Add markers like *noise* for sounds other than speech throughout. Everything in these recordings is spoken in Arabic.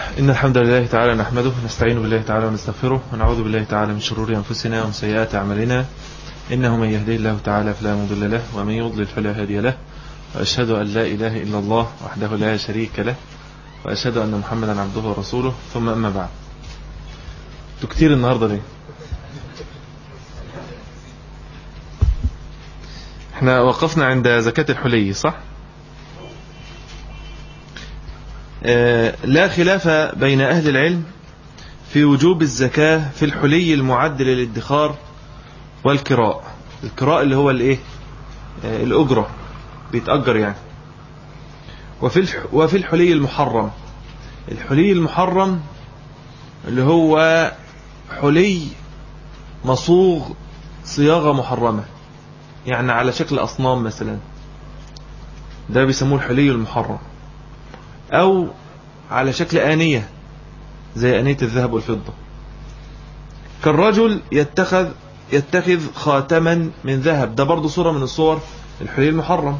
إن الحمد لله تعالى نحمده نستعين بالله تعالى ونستغفره ونعوذ بالله تعالى من شرور أنفسنا ومن سيئات أعمالنا. إنه من يهدي الله تعالى فلا مضل له ومن يضلل فلا هادي له. وأشهد أن لا إله إلا الله وحده لا شريك له. وأشهد أن محمدا عبده ورسوله. ثم أما بعد. تكتير النهاردة ليه؟ إحنا وقفنا عند زكاة الحلي صح؟ لا خلاف بين أهل العلم في وجوب الزكاة في الحلي المعد للادخار والكراء الكراء اللي هو الإيه؟ آه، الأجرة. بيتأجر يعني. وفي وفي الحلي المحرم. الحلي المحرم اللي هو حلي مصوغ صياغة محرمة. يعني على شكل أصنام مثلا. ده بيسموه الحلي المحرم. أو على شكل آنية زي آنية الذهب والفضة. كالرجل يتخذ يتخذ خاتما من ذهب. ده برضو صورة من الصور الحلي المحرم.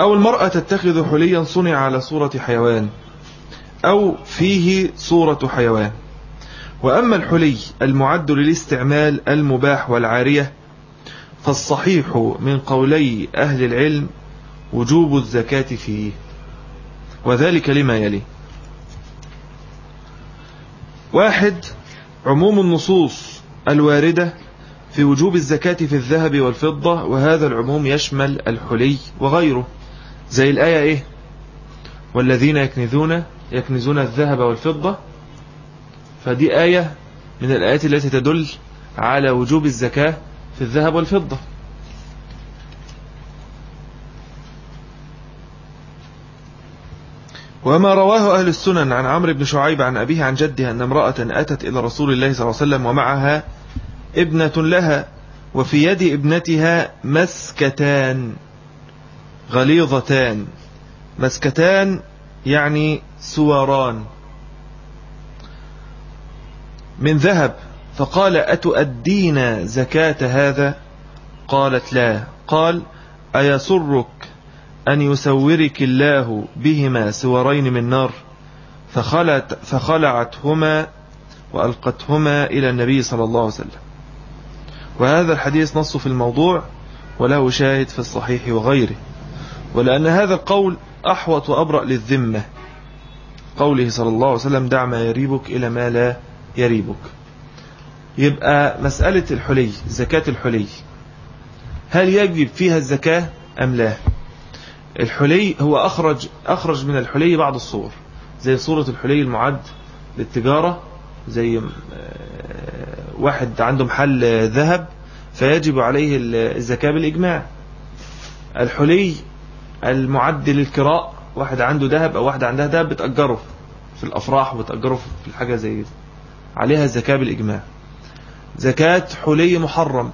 أو المرأة تتخذ حليا صنع على صورة حيوان أو فيه صورة حيوان. وأما الحلي المعد للاستعمال المباح والعارية فالصحيح من قولي أهل العلم وجوب الزكاة فيه. وذلك لما يلي. واحد عموم النصوص الواردة في وجوب الزكاة في الذهب والفضة وهذا العموم يشمل الحلي وغيره. زي الآية إيه؟ والذين يكنزون يكنزون الذهب والفضة. فدي آية من الآيات التي تدل على وجوب الزكاة في الذهب والفضة. وما رواه أهل السنن عن عمرو بن شعيب عن أبيه عن جده أن امرأة أتت إلى رسول الله صلى الله عليه وسلم ومعها ابنة لها وفي يد ابنتها مسكتان غليظتان. مسكتان يعني سواران. من ذهب فقال أتؤدين زكاة هذا؟ قالت لا. قال أيسرك أن يسورك الله بهما سورين من نار فخلت فخلعتهما وألقتهما إلى النبي صلى الله عليه وسلم. وهذا الحديث نص في الموضوع وله شاهد في الصحيح وغيره. ولأن هذا القول أحوط وأبرأ للذمة. قوله صلى الله عليه وسلم دع ما يريبك إلى ما لا يريبك. يبقى مسألة الحلي زكاة الحلي. هل يجب فيها الزكاة أم لا؟ الحلي هو أخرج, أخرج من الحلي بعض الصور زي صورة الحلي المعد للتجارة زي واحد عنده محل ذهب فيجب عليه الزكاة بالإجماع. الحلي المعد للكراء واحد عنده ذهب أو واحدة عندها ذهب بتأجره في الأفراح وبتأجره في الحاجة زي دي. عليها الزكاة بالإجماع. زكاة حلي محرم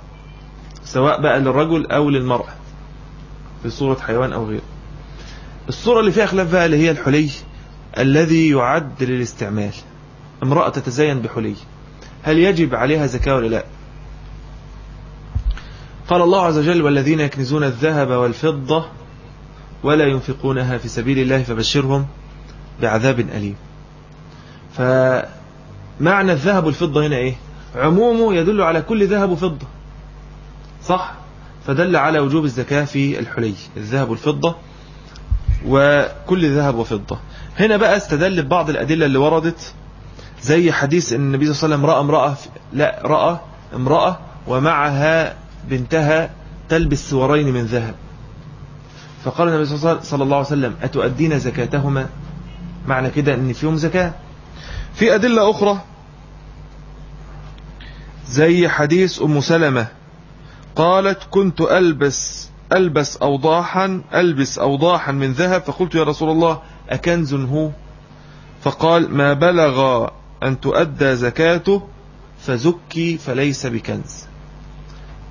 سواء بقى للرجل أو للمرأة. في صورة حيوان أو غيره. الصورة اللي فيها خلاف بقى اللي هي الحلي الذي يعد للاستعمال. امرأة تتزين بحلي. هل يجب عليها زكاة ولا لا؟ قال الله عز وجل والذين يكنزون الذهب والفضة ولا ينفقونها في سبيل الله فبشرهم بعذاب أليم. فمعنى الذهب والفضة هنا إيه؟ عمومه يدل على كل ذهب وفضة. صح؟ فدل على وجوب الزكاة في الحلي الذهب والفضة وكل ذهب وفضة. هنا بقى استدل ببعض الأدلة اللي وردت زي حديث إن النبي صلى الله عليه وسلم رأى امرأة لا رأى امرأة ومعها بنتها تلبس سورين من ذهب. فقال النبي صلى الله عليه وسلم أتؤدين زكاتهما؟ معنى كده إن فيهم زكاة. في أدلة أخرى زي حديث أم سلمة قالت كنت ألبس ألبس أوضاحا ألبس أوضاحا من ذهب. فقلت يا رسول الله أكنز هو؟ فقال ما بلغ أن تؤدى زكاته فزكي فليس بكنز.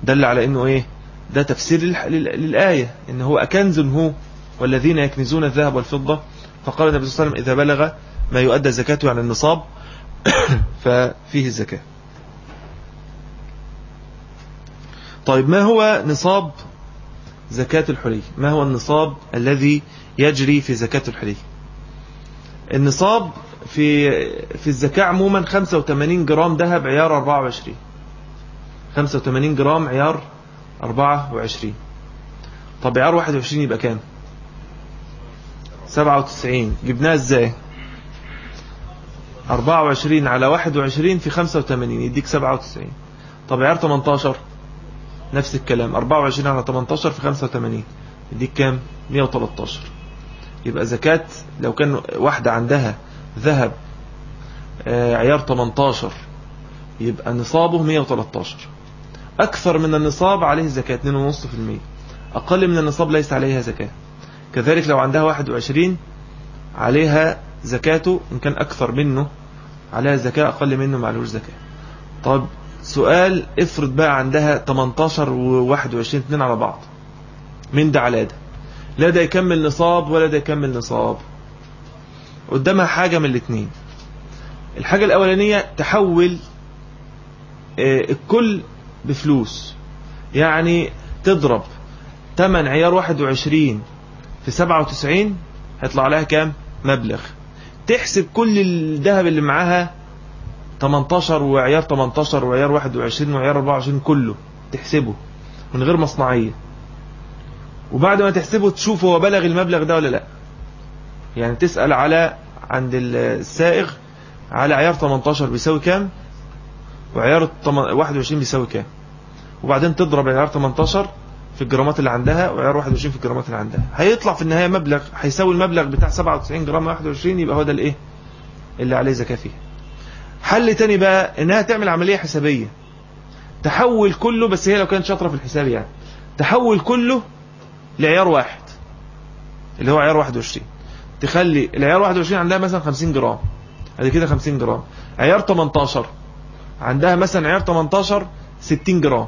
دل على أنه إيه؟ ده تفسير للآية إن هو أكنز هو والذين يكنزون الذهب والفضة. فقال النبي صلى الله عليه وسلم إذا بلغ ما يؤدى زكاته عن النصاب *coughs* ففيه الزكاة. طيب ما هو نصاب زكاة الحلي؟ ما هو النصاب الذي يجري في زكاة الحلي؟ النصاب في في الزكاة عموما 85 جرام ذهب عيار 24 85 جرام عيار 24 طب عيار 21 يبقى كام؟ 97 جبناها إزاي؟ 24 على 21 في 85 يديك 97 طب عيار 18 نفس الكلام. 24 على 18 في 85 يديك كام؟ 113 يبقى زكاة لو كان واحدة عندها ذهب آه، عيار 18 يبقى نصابه 113 أكثر من النصاب عليه زكاة 2.5% أقل من النصاب ليس عليها زكاة. كذلك لو عندها 21 عليها زكاته إن كان أكثر منه عليها زكاة أقل منه معلوش زكاة. طب سؤال افرض بقى عندها 18 و 21 اثنين على بعض. من ده على ده؟ لا ده يكمل نصاب ولا ده يكمل نصاب. قدامها حاجة من الاثنين الحاجة الأولانية تحول آه، الكل بفلوس. يعني تضرب تمن عيار 21 في 97 هيطلع لها كام؟ مبلغ. تحسب كل الذهب اللي معاها 18 وعيار 18 وعيار 21 وعيار 24 كله تحسبه من غير مصنعية. وبعد ما تحسبه تشوف هو بلغ المبلغ ده ولا لا. يعني تسأل على عند السائغ على عيار 18 بيساوي كام؟ وعيار 21 بيساوي كام؟ وبعدين تضرب عيار 18 في الجرامات اللي عندها وعيار 21 في الجرامات اللي عندها. هيطلع في النهاية مبلغ هيساوي المبلغ بتاع 97 جرام 21 يبقى هو ده الايه؟ اللي عليه زكاة فيها حل تاني بقى إنها تعمل عملية حسابية؟ تحول كله بس هي لو كانت شاطرة في الحساب يعني تحول كله لعيار واحد اللي هو عيار 21 تخلي العيار 21 عندها مثلا 50 جرام. أدي كده 50 جرام. عيار 18 عندها مثلا عيار 18 60 جرام.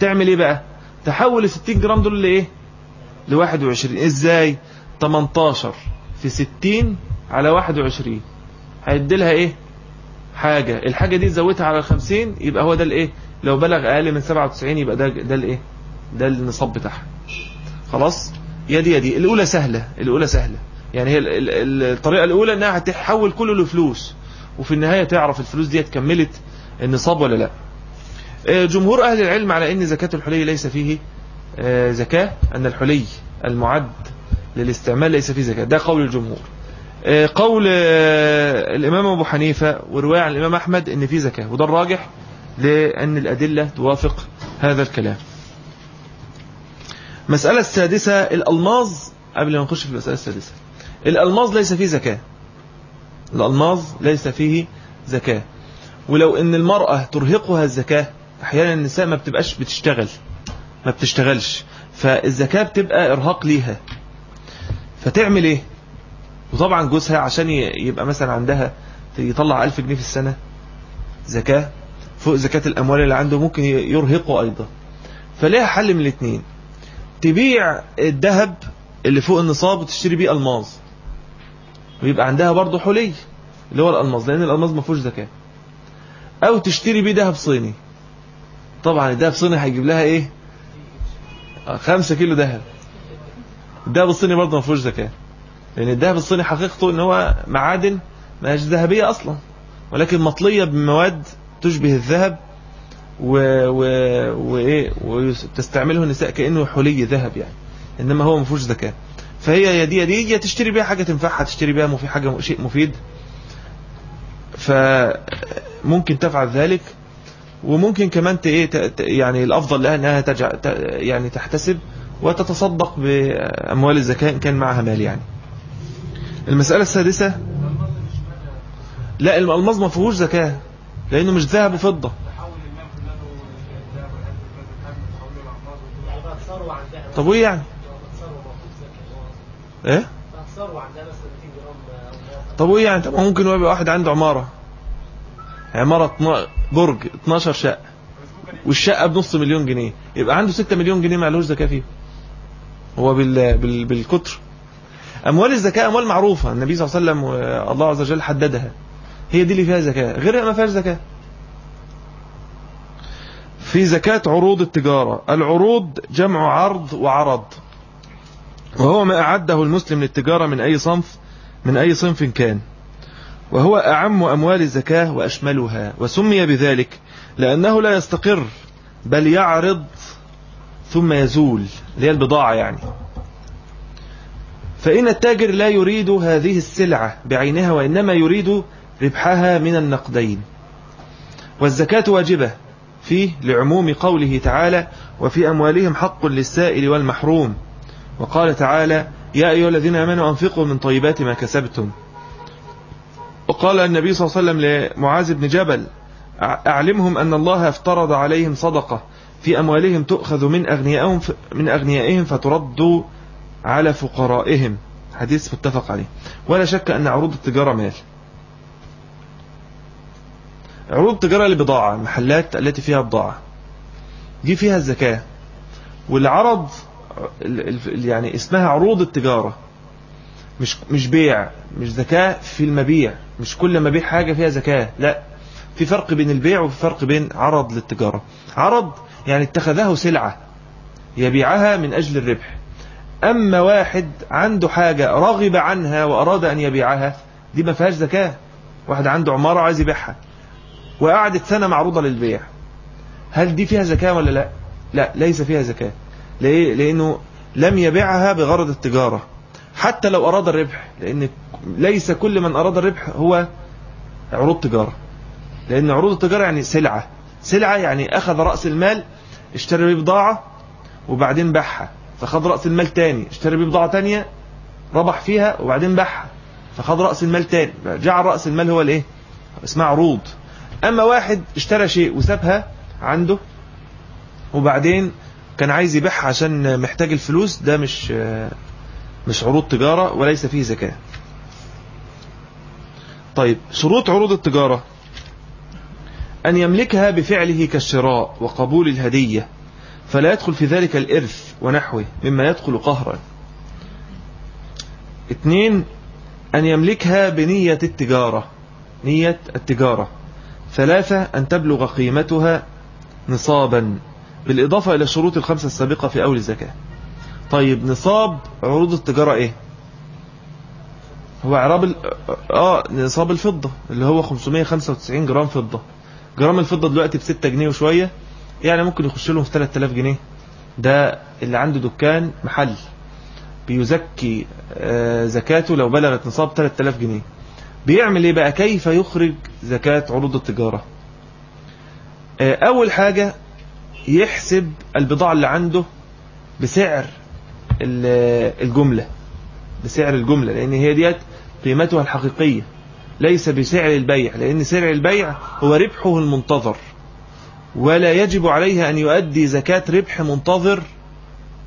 تعمل إيه بقى؟ تحول ال 60 جرام دول لإيه؟ ل 21 إزاي؟ 18 في 60 على 21 هيدي لها إيه؟ حاجة. الحاجة دي تزودها على ال 50 يبقى هو ده الإيه؟ لو بلغ أقل من 97 يبقى ده ده الإيه؟ ده النصاب بتاعها. خلاص؟ يا دي يا دي الأولى سهلة الأولى سهلة. يعني هي الطريقة الأولى إنها هتحول كله لفلوس. وفي النهاية تعرف الفلوس دي كملت النصاب ولا لأ. آه، جمهور أهل العلم على أن زكاة الحلي ليس فيه آه، زكاة أن الحلي المعد للاستعمال ليس فيه زكاة. ده قول الجمهور. قول الإمام أبو حنيفة ورواية عن الإمام أحمد أن فيه زكاة وده الراجح لأن الأدلة توافق هذا الكلام. مسألة السادسة الألماظ قبل ما نخش في المسألة السادسة الألماظ ليس فيه زكاة. الألماظ ليس فيه زكاة. ولو إن المرأة ترهقها الزكاة أحيانا النساء ما بتبقاش بتشتغل ما بتشتغلش فالزكاة بتبقى إرهاق ليها. فتعمل إيه؟ وطبعا جوزها عشان يبقى مثلا عندها يطلع ألف جنيه في السنة زكاة فوق زكاة الأموال اللي عنده ممكن يرهقه أيضا. فليها حل من الاثنين تبيع الذهب اللي فوق النصاب وتشتري بيه ألماظ. ويبقى عندها برضه حلي اللي هو الألماظ لأن الألماظ ما فيهوش زكاة. أو تشتري بيه ذهب صيني. طبعا الذهب الصيني هيجيب لها إيه؟ خمسة كيلو ذهب. الذهب الصيني برضه ما فيهوش زكاة. لأن الذهب الصيني حقيقته إن هو معادن ما هيش ذهبية أصلا ولكن مطلية بمواد تشبه الذهب و... و... وايه وتستعمله النساء كأنه حلي ذهب يعني إنما هو ما فيهوش زكاه فهي يا دي يا دي يا تشتري بيها حاجة تنفعها تشتري بيها مفي حاجة شيء مفيد. ف ممكن تفعل ذلك وممكن كمان إيه يعني الأفضل لها تجع يعني تحتسب وتتصدق بأموال الزكاه إن كان معها مال يعني. المسألة السادسة لا الالماظ ما فيهوش زكاة لأنه مش ذهب وفضة. طب وإيه يعني؟ إيه؟ طب وإيه يعني؟ طب ممكن يبقى واحد عنده عمارة. عمارة برج 12 شقة والشقة بنص مليون جنيه. يبقى عنده 6 مليون جنيه معلوش زكاة فيه هو بال... بال... بالكتر. أموال الزكاة أموال معروفة. النبي صلى الله عليه وسلم والله عز وجل حددها. هي دي اللي فيها زكاة. غيرها ما فيهاش زكاة. في زكاة عروض التجارة. العروض جمع عرض وعرض. وهو ما أعده المسلم للتجارة من أي صنف من أي صنف كان. وهو أعم أموال الزكاة وأشملها. وسمي بذلك لأنه لا يستقر بل يعرض ثم يزول. اللي هي البضاعة يعني. فإن التاجر لا يريد هذه السلعة بعينها وإنما يريد ربحها من النقدين. والزكاة واجبة فيه لعموم قوله تعالى وفي أموالهم حق للسائل والمحروم وقال تعالى يا أيها الذين أمنوا أنفقوا من طيبات ما كسبتم وقال النبي صلى الله عليه وسلم لمعاذ بن جبل أعلمهم أن الله افترض عليهم صدقة في أموالهم تؤخذ من أغنيائهم, من أغنيائهم فترد على فقرائهم. حديث متفق عليه. ولا شك أن عروض التجارة مال. عروض التجارة لبضاعة المحلات التي فيها بضاعة. دي فيها الزكاة. والعرض يعني اسمها عروض التجارة. مش مش بيع مش زكاة في المبيع. مش كل ما بيع حاجة فيها زكاة لا. في فرق بين البيع وفي فرق بين عرض للتجارة. عرض يعني اتخذه سلعة. يبيعها من أجل الربح. أما واحد عنده حاجة رغب عنها وأراد أن يبيعها دي ما فيهاش زكاة. واحد عنده عمارة عايز يبيعها وقعدت سنة معروضة للبيع. هل دي فيها زكاة ولا لا؟ لا ليس فيها زكاة. ليه؟ لأنه لم يبيعها بغرض التجارة. حتى لو أراد الربح لأن ليس كل من أراد الربح هو عروض تجارة. لأن عروض التجارة يعني سلعة. سلعة يعني أخذ رأس المال اشترى بضاعة وبعدين باعها. فخذ رأس المال تاني اشترى بضاعة تانية ربح فيها وبعدين باعها. فخذ رأس المال تاني جعل رأس المال هو الإيه؟ اسمها عروض. أما واحد اشترى شيء وسابها عنده وبعدين كان عايز يبيعها عشان محتاج الفلوس ده مش مش عروض تجارة وليس فيه زكاة. طيب شروط عروض التجارة. أن يملكها بفعله كالشراء وقبول الهدية. فلا يدخل في ذلك الإرث ونحوه مما يدخل قهرا. اثنين أن يملكها بنية التجارة. نية التجارة. ثلاثة أن تبلغ قيمتها نصابا بالإضافة إلى الشروط الخمسة السابقة في أول الزكاة. طيب نصاب عروض التجارة إيه؟ هو عراب ال... آه نصاب الفضة اللي هو 595 جرام فضة. جرام الفضة دلوقتي ب 6 جنيه وشوية. يعني ممكن يخش لهم في 3000 جنيه. ده اللي عنده دكان محل بيزكي آه، زكاته لو بلغت نصاب 3000 جنيه. بيعمل إيه بقى؟ كيف يخرج زكاة عروض التجارة؟ آه، أول حاجة يحسب البضاعة اللي عنده بسعر الجملة بسعر الجملة لأن هي ديت قيمتها الحقيقية ليس بسعر البيع لأن سعر البيع هو ربحه المنتظر. ولا يجب عليه أن يؤدي زكاة ربح منتظر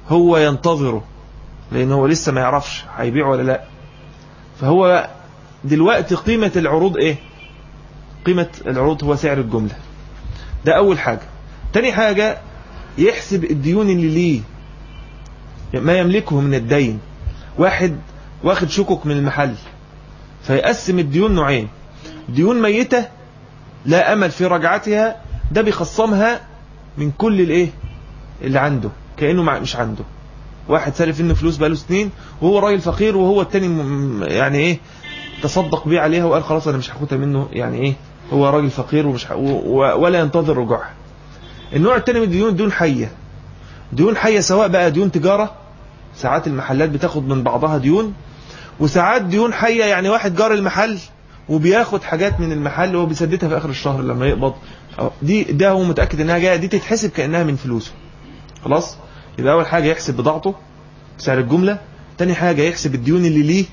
هو ينتظره لأنه هو لسه ما يعرفش هيبيع ولا لا. فهو دلوقتي قيمة العروض إيه؟ قيمة العروض هو سعر الجملة. ده أول حاجة. تاني حاجة يحسب الديون اللي ليه ما يملكه من الدين. واحد واخد شكك من المحل فيقسم الديون نوعين. ديون ميتة لا أمل في رجعتها ده بيخصمها من كل الايه؟ اللي عنده. كأنه مش عنده. واحد سالف إنه فلوس بقاله سنين وهو راجل فقير وهو التاني يعني إيه؟ تصدق بيه عليها وقال خلاص أنا مش هاخدها منه. يعني إيه؟ هو راجل فقير ومش ولا ينتظر رجوعها. النوع التاني من الديون ديون حية. ديون حية سواء بقى ديون تجارة ساعات المحلات بتاخد من بعضها ديون وساعات ديون حية يعني واحد جار المحل وبياخد حاجات من المحل وهو بيسددها في آخر الشهر لما يقبض. دي ده هو متأكد إنها جاية دي تتحسب كأنها من فلوسه. خلاص؟ يبقى أول حاجة يحسب بضاعته سعر الجملة تاني حاجة يحسب الديون اللي ليه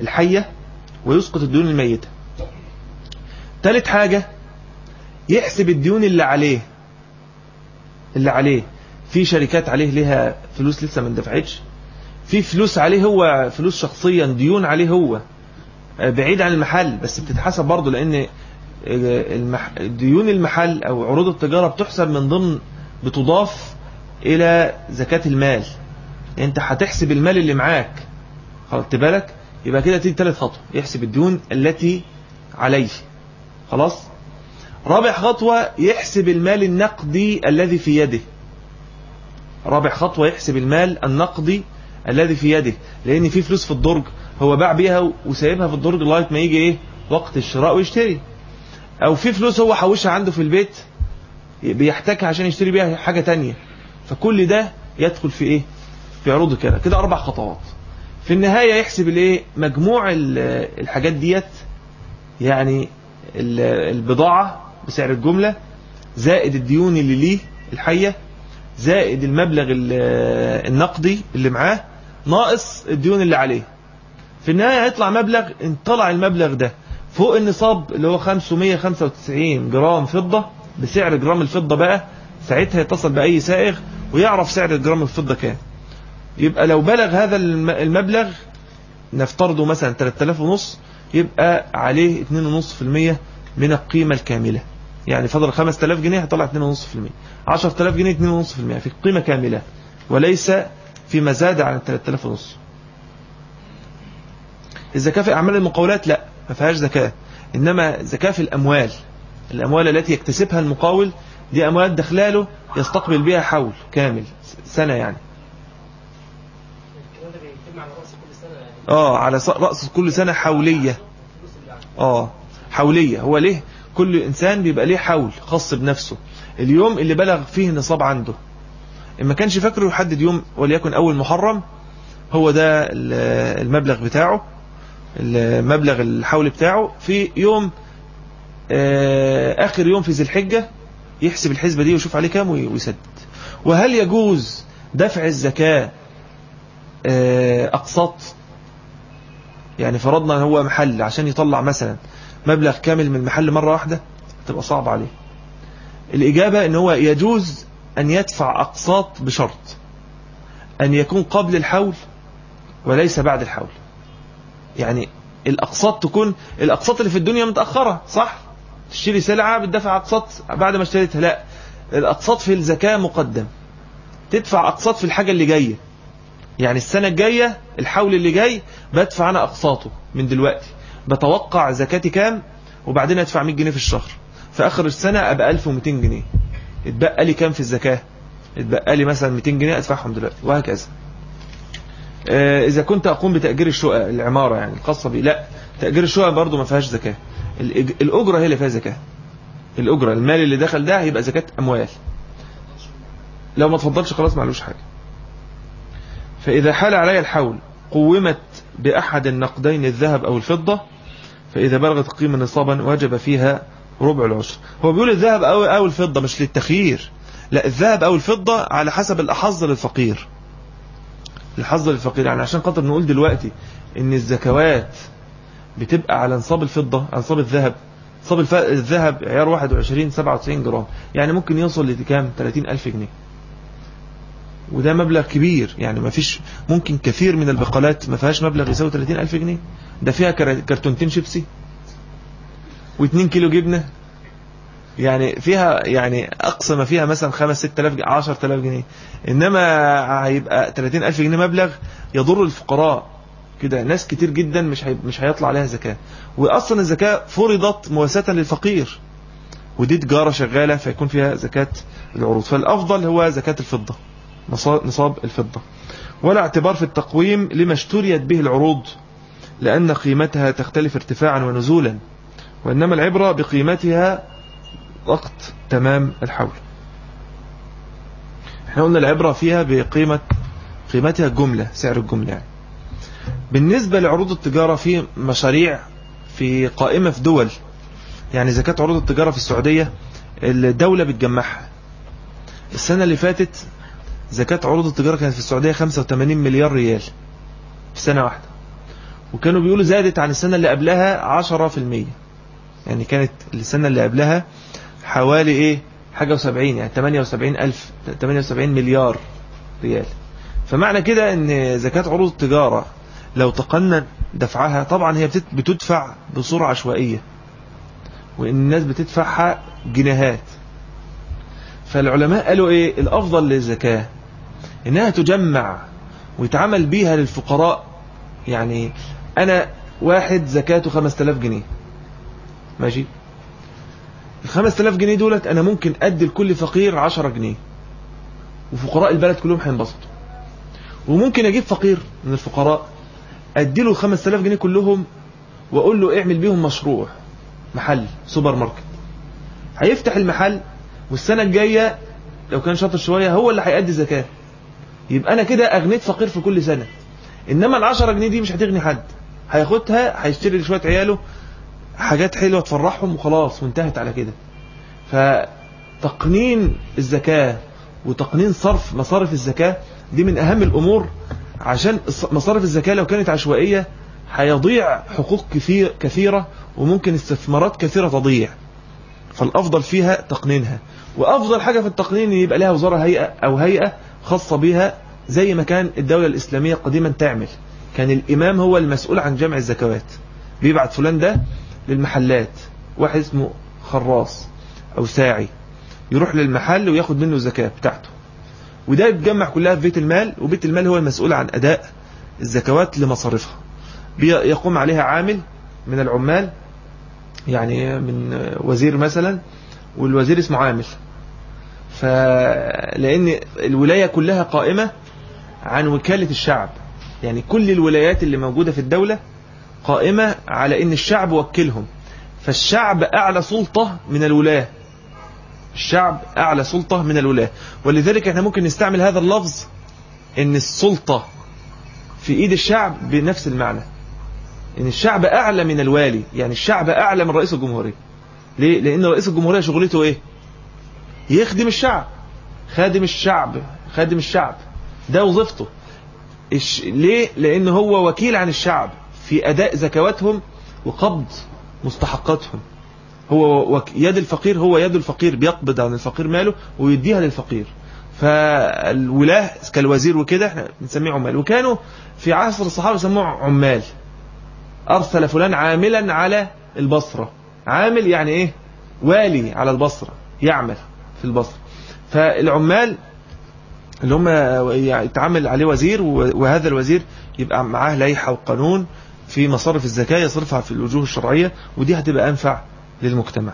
الحية ويسقط الديون الميتة. تالت حاجة يحسب الديون اللي عليه اللي عليه. في شركات عليه لها فلوس لسه ما اندفعتش. في فلوس عليه هو فلوس شخصيا ديون عليه هو. بعيد عن المحل بس بتتحسب برضه لأن. ديون المحل أو عروض التجارة بتحسب من ضمن بتضاف إلى زكاة المال. أنت هتحسب المال اللي معاك. خلطت بالك؟ يبقى كده تيجي ثالث خطوة. يحسب الديون التي عليه. خلاص؟ رابع خطوة يحسب المال النقدي الذي في يده. رابع خطوة يحسب المال النقدي الذي في يده. لأن في فلوس في الدرج هو باع بيها وسايبها في الدرج لغاية ما يجي إيه؟ وقت الشراء ويشتري. أو في فلوس هو حوشها عنده في البيت بيحتاجها عشان يشتري بيها حاجة تانية. فكل ده يدخل في إيه؟ في عروض كده كده أربع خطوات. في النهاية يحسب الإيه؟ مجموع الحاجات ديت يعني البضاعة بسعر الجملة زائد الديون اللي ليه الحية زائد المبلغ النقدي اللي معاه ناقص الديون اللي عليه. في النهاية هيطلع مبلغ إن طلع المبلغ ده. فوق النصاب اللي هو 595 جرام فضة بسعر جرام الفضة بقى ساعتها يتصل بأي صائغ ويعرف سعر جرام الفضة كام. يبقى لو بلغ هذا المبلغ نفترضه مثلا 3000 ونص يبقى عليه 2.5% من القيمة الكاملة. يعني فضل 5000 جنيه هطلع 2.5% 10000 جنيه 2.5% في قيمة كاملة وليس فيما زاد عن 3000 ونص. الزكاة في أعمال المقاولات؟ لا. ما فيهاش زكاة. إنما زكاة في الأموال. الأموال التي يكتسبها المقاول دي أموال دخلاله يستقبل بها حول كامل سنة يعني. آه على رأس كل سنة حولية. آه حولية. هو ليه؟ كل إنسان بيبقى ليه حول خاص بنفسه. اليوم اللي بلغ فيه نصاب عنده. ما كانش فاكره يحدد يوم وليكن أول محرم هو ده المبلغ بتاعه. المبلغ الحول بتاعه في يوم آه، آخر يوم في ذي الحجة يحسب الحسبة دي ويشوف عليه كام ويسدد وهل يجوز دفع الزكاة آه، أقساط؟ يعني فرضنا هو محل عشان يطلع مثلا مبلغ كامل من المحل مرة واحدة تبقى صعب عليه. الإجابة إن هو يجوز أن يدفع أقساط بشرط أن يكون قبل الحول وليس بعد الحول. يعني الأقساط تكون الأقساط اللي في الدنيا متأخرة صح؟ تشتري سلعة بتدفع أقساط بعد ما اشتريتها. لا الأقساط في الزكاة مقدم. تدفع أقساط في الحاجة اللي جاية. يعني السنة الجاية الحول اللي جاي بدفع أنا أقساطه من دلوقتي. بتوقع زكاتي كام؟ وبعدين أدفع 100 جنيه في الشهر. في آخر السنة أبقى 1200 جنيه. اتبقى لي كام في الزكاة؟ اتبقى لي مثلا 200 جنيه أدفعهم دلوقتي وهكذا. إذا كنت أقوم بتأجير الشقق العمارة يعني الخاصة بي لا. تأجير الشقق برضو ما فيهاش زكاة. الأجرة هي اللي فيها زكاة. الأجرة المال اللي دخل ده هيبقى زكاة أموال. لو ما تفضلش خلاص معلوش حاجة. فإذا حال علي الحول قومت بأحد النقدين الذهب أو الفضة فإذا بلغت قيمة نصابا وجب فيها ربع العشر. هو بيقول الذهب أو, أو الفضة مش للتخيير. لا الذهب أو الفضة على حسب الأحظ للفقير. الحظ للفقير. يعني عشان خاطر نقول دلوقتي إن الزكوات بتبقى على نصاب الفضة على نصاب الذهب. نصاب الذهب عيار 21 97 جرام. يعني ممكن يوصل لكام؟ 30 ألف جنيه. وده مبلغ كبير. يعني ما فيش ممكن كثير من البقالات ما فيهاش مبلغ يساوي 30 ألف جنيه. ده فيها كرتونتين شيبسي و2 كيلو جبنة. يعني فيها يعني أقصى ما فيها مثلا 5 6000 10000 جنيه إنما هيبقى 30000 جنيه مبلغ يضر الفقراء. كده ناس كتير جدا مش هي مش هيطلع عليها زكاة. وأصلا الزكاة فرضت مواساة للفقير. ودي تجارة شغالة فيكون فيها زكاة العروض. فالأفضل هو زكاة الفضة نصاب الفضة. ولا اعتبار في التقويم لما اشتريت به العروض لأن قيمتها تختلف ارتفاعا ونزولا. وإنما العبرة بقيمتها وقت تمام الحول. إحنا قلنا العبرة فيها بقيمة قيمتها الجملة سعر الجملة يعني. بالنسبة لعروض التجارة في مشاريع في قائمة في دول يعني زكاة عروض التجارة في السعودية الدولة بتجمعها. السنة اللي فاتت زكاة عروض التجارة كانت في السعودية 85 مليار ريال في سنة واحدة. وكانوا بيقولوا زادت عن السنة اللي قبلها 10% يعني كانت السنة اللي قبلها حوالي إيه؟ حاجة وسبعين يعني 78 ألف 78 مليار ريال. فمعنى كده إن زكاة عروض التجارة لو تقنن دفعها طبعا هي بتدفع بصورة عشوائية وإن الناس بتدفعها جنيهات. فالعلماء قالوا إيه؟ الأفضل للزكاة إنها تجمع ويتعمل بيها للفقراء. يعني أنا واحد زكاته 5000 جنيه. ماشي؟ الخمس تلاف جنيه دولت أنا ممكن أدي لكل فقير عشرة جنيه. وفقراء البلد كلهم هينبسطوا. وممكن أجيب فقير من الفقراء اديله 5000 جنيه كلهم وأقول له اعمل بيهم مشروع محل سوبر ماركت. هيفتح المحل والسنة الجاية لو كان شاطر شوية هو اللي هيأدي زكاة. يبقى أنا كده أغنيت فقير في كل سنة. إنما العشرة جنيه دي مش هتغني حد. هياخدها هيشتري لشوية عياله حاجات حلوة تفرحهم وخلاص وانتهت على كده. فتقنين الزكاة وتقنين صرف مصارف الزكاة دي من أهم الأمور عشان مصارف الزكاة لو كانت عشوائية هيضيع حقوق كثير كثيرة وممكن استثمارات كثيرة تضيع. فالأفضل فيها تقنينها. وأفضل حاجة في التقنين يبقى لها وزارة هيئة أو هيئة خاصة بها زي ما كان الدولة الإسلامية قديما تعمل. كان الإمام هو المسؤول عن جمع الزكوات. بيبعت فلان ده للمحلات. واحد اسمه خراص أو ساعي. يروح للمحل وياخد منه الزكاة بتاعته. وده يتجمع كلها في بيت المال وبيت المال هو المسؤول عن أداء الزكوات لمصارفها يقوم عليها عامل من العمال يعني من وزير مثلا والوزير اسمه عامل. فلأن الولاية كلها قائمة عن وكالة الشعب. يعني كل الولايات اللي موجودة في الدولة قائمة على إن الشعب وكلهم. فالشعب أعلى سلطة من الولاة. الشعب أعلى سلطة من الولاة. ولذلك إحنا ممكن نستعمل هذا اللفظ إن السلطة في إيد الشعب بنفس المعنى. إن الشعب أعلى من الوالي. يعني الشعب أعلى من رئيس الجمهورية. ليه؟ لأن رئيس الجمهورية شغلته إيه؟ يخدم الشعب. خادم الشعب. خادم الشعب. ده وظيفته. ليه؟ لأن هو وكيل عن الشعب. في أداء زكواتهم وقبض مستحقاتهم. هو يد الفقير هو يد الفقير بيقبض عن الفقير ماله ويديها للفقير. فالولاة كالوزير وكده إحنا بنسميه عمال. وكانوا في عصر الصحابة يسموه عمال. أرسل فلان عاملا على البصرة. عامل يعني إيه؟ والي على البصرة. يعمل في البصرة. فالعمال اللي هم يتعامل عليه وزير وهذا الوزير يبقى معاه لائحة وقانون في مصارف الزكاة يصرفها في الوجوه الشرعية ودي هتبقى أنفع للمجتمع.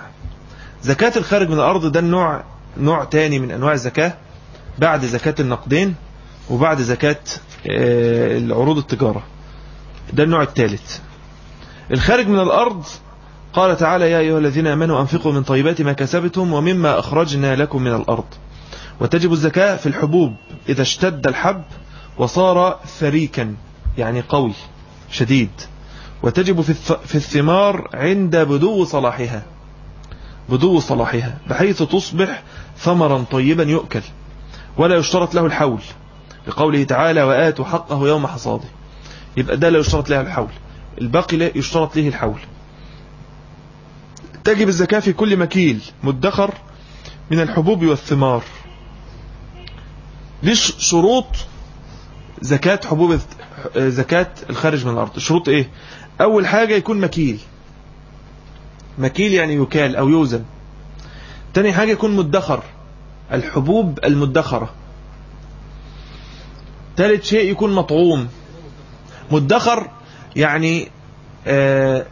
زكاة الخارج من الأرض ده النوع نوع تاني من أنواع الزكاة بعد زكاة النقدين وبعد زكاة العروض التجارة. ده النوع الثالث الخارج من الأرض قال تعالى يا أيها الذين أمنوا أنفقوا من طيبات ما كسبتم ومما أخرجنا لكم من الأرض. وتجب الزكاة في الحبوب إذا اشتد الحب وصار ثريكا يعني قوي. شديد وتجب في الثمار عند بدو صلاحها بدو صلاحها بحيث تصبح ثمرا طيبا يؤكل ولا يشترط له الحول. لقوله تعالى وآتوا حقه يوم حصاده. يبقى ده لا يشترط له الحول الباقي لا يشترط له الحول. تجب الزكاة في كل مكيل مدخر من الحبوب والثمار. ليش شروط زكاة حبوب زكاة الخارج من الأرض. شروط إيه؟ أول حاجة يكون مكيل. مكيل يعني يكال أو يوزن. تاني حاجة يكون مدخر. الحبوب المدخرة. ثالث شيء يكون مطعوم. مدخر يعني آه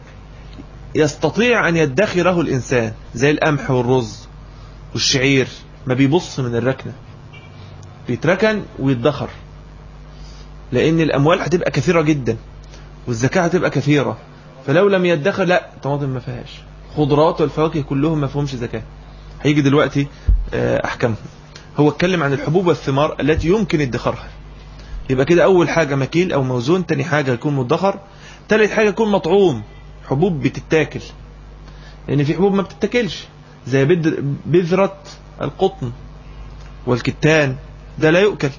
يستطيع أن يدخره الإنسان. زي القمح والرز والشعير. ما بيبص من الركنة. بيتركن ويتدخر. لأن الأموال هتبقى كثيرة جدا والزكاة هتبقى كثيرة. فلو لم يدخر لا طماطم ما فيهاش. خضروات والفواكه كلهم ما فيهمش زكاة. هيجي دلوقتي أحكامهم هو اتكلم عن الحبوب والثمار التي يمكن ادخارها. يبقى كده أول حاجة مكيل أو موزون تاني حاجة يكون مدخر تالت حاجة يكون مطعوم. حبوب بتتاكل. لأن في حبوب ما بتتاكلش. زي بذرة القطن والكتان ده لا يؤكل.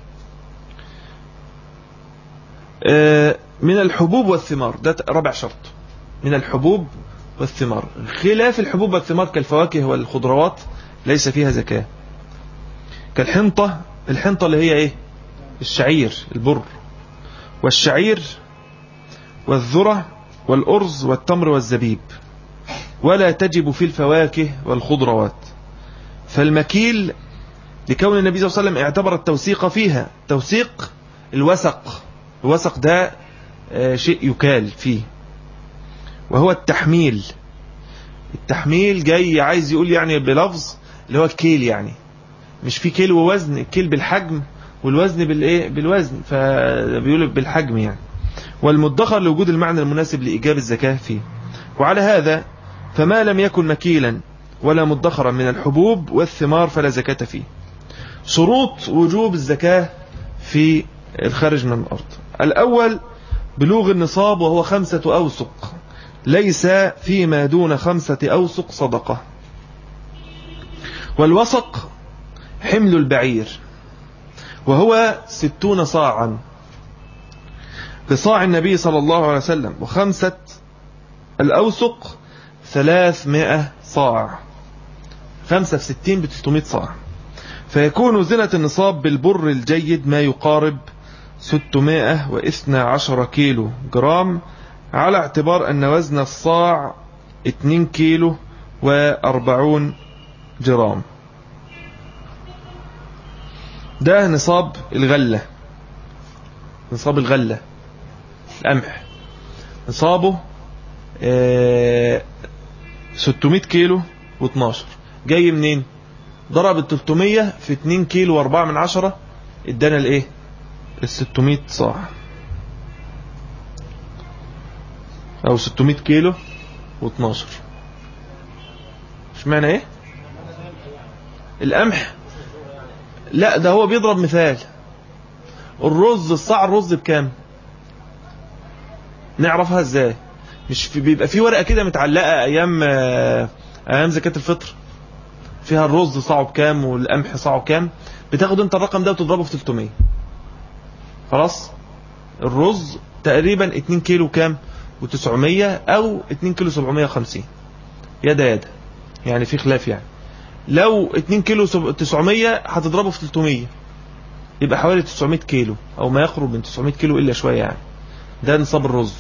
من الحبوب والثمار. ده رابع شرط. من الحبوب والثمار. خلاف الحبوب والثمار كالفواكه والخضروات ليس فيها زكاة. كالحنطة الحنطة اللي هي إيه؟ الشعير البر. والشعير والذرة والأرز والتمر والزبيب. ولا تجب في الفواكه والخضروات. فالمكيل لكون النبي صلى الله عليه وسلم اعتبر التوثيق فيها. توثيق الوسق الوسق ده شيء يكال فيه. وهو التحميل. التحميل جاي عايز يقول يعني بلفظ اللي هو الكيل يعني. مش في كيل ووزن الكيل بالحجم والوزن بالإيه؟ بالوزن. فبيقول بالحجم يعني. والمدخر لوجود المعنى المناسب لإيجاب الزكاة فيه. وعلى هذا فما لم يكن مكيلا ولا مدخرا من الحبوب والثمار فلا زكاة فيه. شروط وجوب الزكاة في الخارج من الأرض. الأول بلوغ النصاب وهو خمسة أوسق. ليس فيما دون خمسة أوسق صدقة. والوسق حمل البعير. وهو ستون صاعا. بصاع النبي صلى الله عليه وسلم. وخمسة الأوسق ثلاثمائة صاع. خمسة في ستين بتستمائة صاع. فيكون زنة النصاب بالبر الجيد ما يقارب ستمائة وإثنى عشر كيلو جرام على اعتبار أن وزن الصاع اتنين كيلو وأربعون جرام. ده نصاب الغلة. نصاب الغلة القمح. نصابه آه 600 كيلو و12 جاي منين؟ ضرب ال 300 في 2 كيلو و4 من عشرة ادانا الايه ال 600 صاع. أو 600 كيلو و12 اشمعنى إيه؟ القمح. لا ده هو بيضرب مثال. الرز الصاع الرز بكام؟ نعرفها إزاي؟ مش في بيبقى في ورقة كده متعلقة أيام أيام زكاة الفطر. فيها الرز صاعه بكام والقمح صاعه كام بتاخد أنت الرقم ده وتضربه في 300 خلاص؟ الرز تقريبا 2 كيلو كام؟ و900 أو 2 كيلو 750 يدا يدا يعني في خلاف يعني. لو 2 كيلو 900 هتضربه في 300 يبقى حوالي 900 كيلو. أو ما يقرب من 900 كيلو إلا شوية يعني. ده نصاب الرز.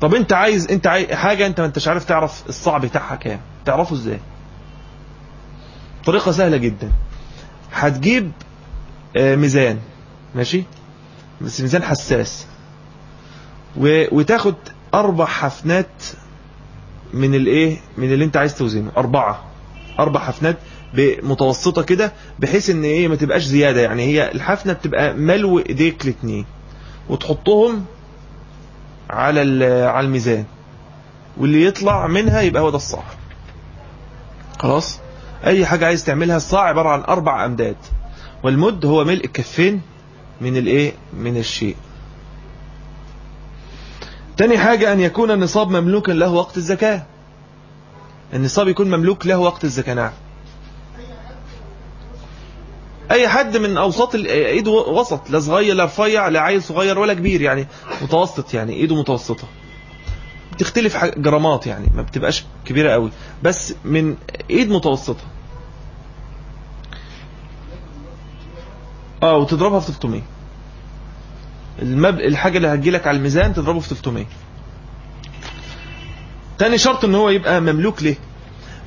طب أنت عايز أنت عايز حاجة أنت ما أنتش عارف تعرف الصاع بتاعها كام. تعرفه إزاي؟ طريقة سهلة جدا. هتجيب ميزان. ماشي؟ بس ميزان حساس. وتاخد أربع حفنات من الايه من اللي أنت عايز توزنه. أربعة. أربع حفنات متوسطه كده بحيث إن إيه ما تبقاش زيادة. يعني هي الحفنة بتبقى ملو إيديك الاثنين وتحطهم على على الميزان. واللي يطلع منها يبقى هو ده الصاع. خلاص؟ أي حاجة عايز تعملها الصاع عبارة عن أربع امداد والمد هو ملء الكفين من الايه؟ من الشيء. تاني حاجة أن يكون النصاب مملوكا له وقت الزكاة. النصاب يكون مملوك له وقت الزكاة نعم. أي حد من أوساط إيده وسط لا صغير لا رفيع لا عيل صغير ولا كبير يعني متوسط يعني إيده متوسطة. بتختلف جرامات يعني ما بتبقاش كبيرة قوي. بس من إيد متوسطة. آه وتضربها في 300 المب... الحاجة اللي هتجيلك على الميزان تضربه في 300 تاني شرط إن هو يبقى مملوك له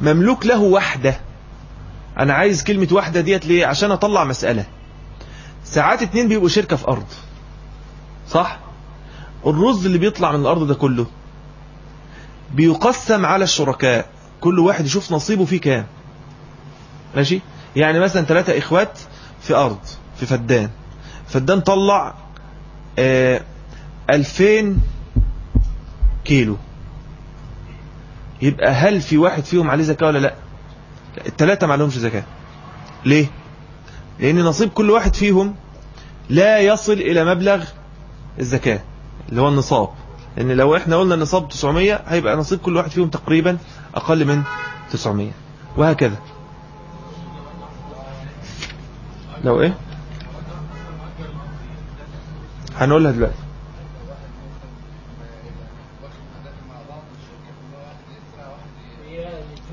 مملوك له وحدة. أنا عايز كلمة وحدة ديت ليه؟ عشان أطلع مسألة. ساعات اتنين بيبقوا شركة في أرض. صح؟ الرز اللي بيطلع من الأرض ده كله بيقسم على الشركاء. كل واحد يشوف نصيبه فيه كام. ماشي؟ يعني مثلا ثلاثة إخوات في أرض. في فدان. فدان طلع آه ألفين كيلو. يبقى هل في واحد فيهم عليه زكاة ولا لا؟ الثلاثة ما عليهمش زكاة. ليه؟ لأن نصيب كل واحد فيهم لا يصل إلى مبلغ الزكاة اللي هو النصاب. لأن لو إحنا قلنا النصاب 900 هيبقى نصيب كل واحد فيهم تقريبا أقل من 900 وهكذا. لو إيه؟ هنقولها دلوقتي.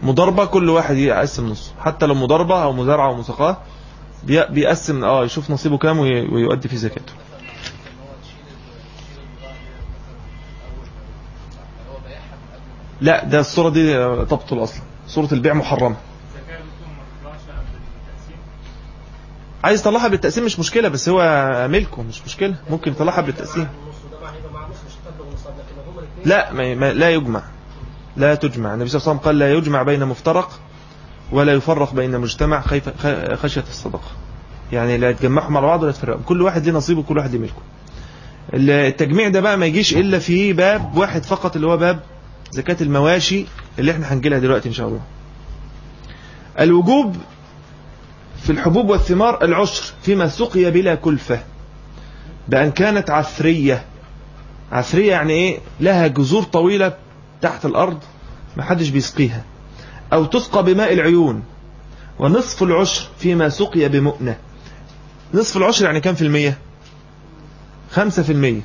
مضاربة كل واحد يقسم نصه. حتى لو مضاربة أو مزارعة أو مساقاه بيقسم آه يشوف نصيبه كام ويؤدي فيه زكاته. لا ده الصورة دي تبطل أصلا. صورة البيع محرمة. عايز يطلعها بالتقسيم مش مشكلة بس هو ملكه مش مشكلة. ممكن يطلعها بالتقسيم. لا ما لا يجمع. لا تجمع. النبي صلى الله عليه وسلم قال لا يجمع بين مفترق ولا يفرق بين مجتمع خشية الصدقة يعني لا يتجمعهم على بعض ولا يتفرقهم. كل واحد ليه نصيبه كل واحد ليه ملكه. التجميع ده بقى ما يجيش إلا في باب واحد فقط اللي هو باب زكاة المواشي اللي إحنا هنجيلها دلوقتي إن شاء الله. الوجوب في الحبوب والثمار العشر فيما سقي بلا كلفة. بأن كانت عثرية. عثرية يعني إيه؟ لها جذور طويلة تحت الأرض ما حدش بيسقيها. أو تسقى بماء العيون. ونصف العشر فيما سقي بمؤنة. نصف العشر يعني كم في المية؟ خمسة في المية.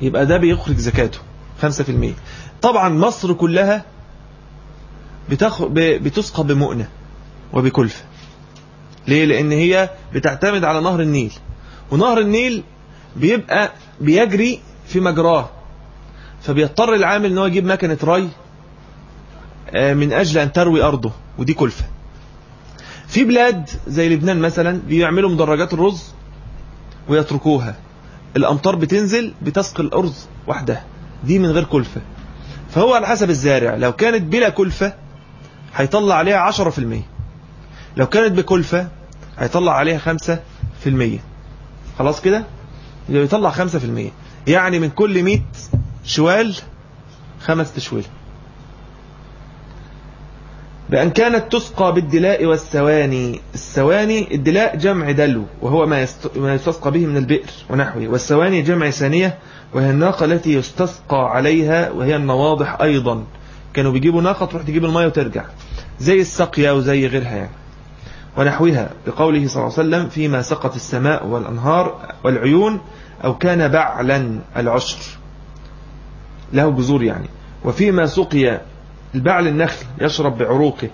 يبقى ده بيخرج زكاته. خمسة في المية. طبعا مصر كلها. بتسقى بمؤنة وبكلفة. ليه؟ لأن هي بتعتمد على نهر النيل. ونهر النيل بيبقى بيجري في مجراه. فبيضطر العامل إن هو يجيب مكنة ري آه، من أجل أن تروي أرضه ودي كلفة. في بلاد زي لبنان مثلا بيعملوا مدرجات الرز ويتركوها. الأمطار بتنزل بتسقي الأرز وحدها. دي من غير كلفة. فهو على حسب الزارع لو كانت بلا كلفة هيطلع عليها 10% لو كانت بكلفة هيطلع عليها 5% خلاص كده؟ يطلع 5% يعني من كل 100 شوال خمس تشويل. بأن كانت تسقى بالدلاء والسواني السواني الدلاء جمع دلو وهو ما, ما يستسقى به من البئر ونحوه. والسواني جمع ثانية وهي الناقة التي يستسقى عليها وهي النواضح أيضا. كانوا بيجيبوا ناقة تروح تجيب المية وترجع. زي السقيا وزي غيرها يعني. ونحوها بقوله صلى الله عليه وسلم فيما سقط السماء والأنهار والعيون أو كان بعلا العشر. له جذور يعني. وفيما سقي البعل النخل يشرب بعروقه.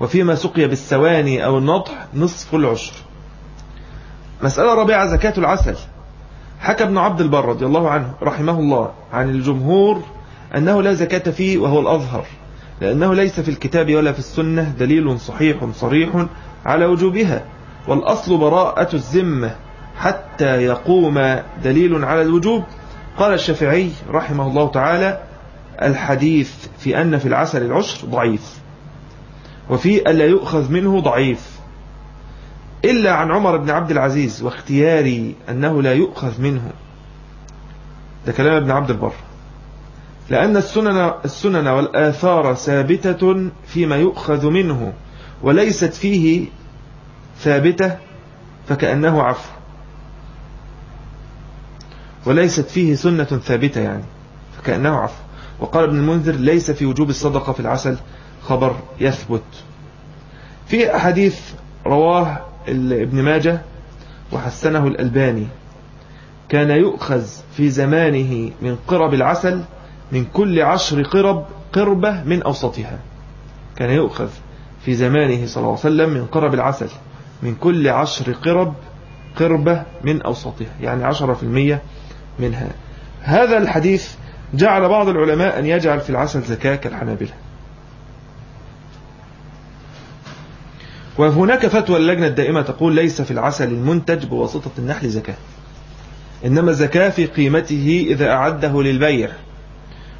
وفيما سقي بالسواني أو النضح نصف العشر. مسألة رابعة زكاة العسل. حكى ابن عبد البر رضي الله عنه رحمه الله عن الجمهور أنه لا زكاة فيه وهو الأظهر. لأنه ليس في الكتاب ولا في السنة دليل صحيح صريح على وجوبها. والأصل براءة الزمة حتى يقوم دليل على الوجوب. قال الشافعي رحمه الله تعالى الحديث في أن في العسل العشر ضعيف وفي ألا يؤخذ منه ضعيف. إلا عن عمر بن عبد العزيز واختياري أنه لا يؤخذ منه. ده كلام ابن عبد البر. لأن السنن, السنن والآثار ثابتة فيما يؤخذ منه وليست فيه ثابتة فكأنه عفو. وليست فيه سنة ثابتة يعني فكأنه عفو. وقال ابن المنذر ليس في وجوب الصدقة في العسل خبر يثبت. في أحاديث رواه ابن ماجه وحسنه الألباني كان يؤخذ في زمانه من قرب العسل من كل عشر قرب قربة من أوسطها. كان يؤخذ في زمانه صلى الله عليه وسلم من قرب العسل. من كل عشر قرب قربة من أوسطها. يعني عشرة في المية منها. هذا الحديث جعل بعض العلماء أن يجعل في العسل زكاة كالحنابلة. وهناك فتوى اللجنة الدائمة تقول ليس في العسل المنتج بواسطة النحل زكاة. إنما الزكاة في قيمته إذا أعده للبيع.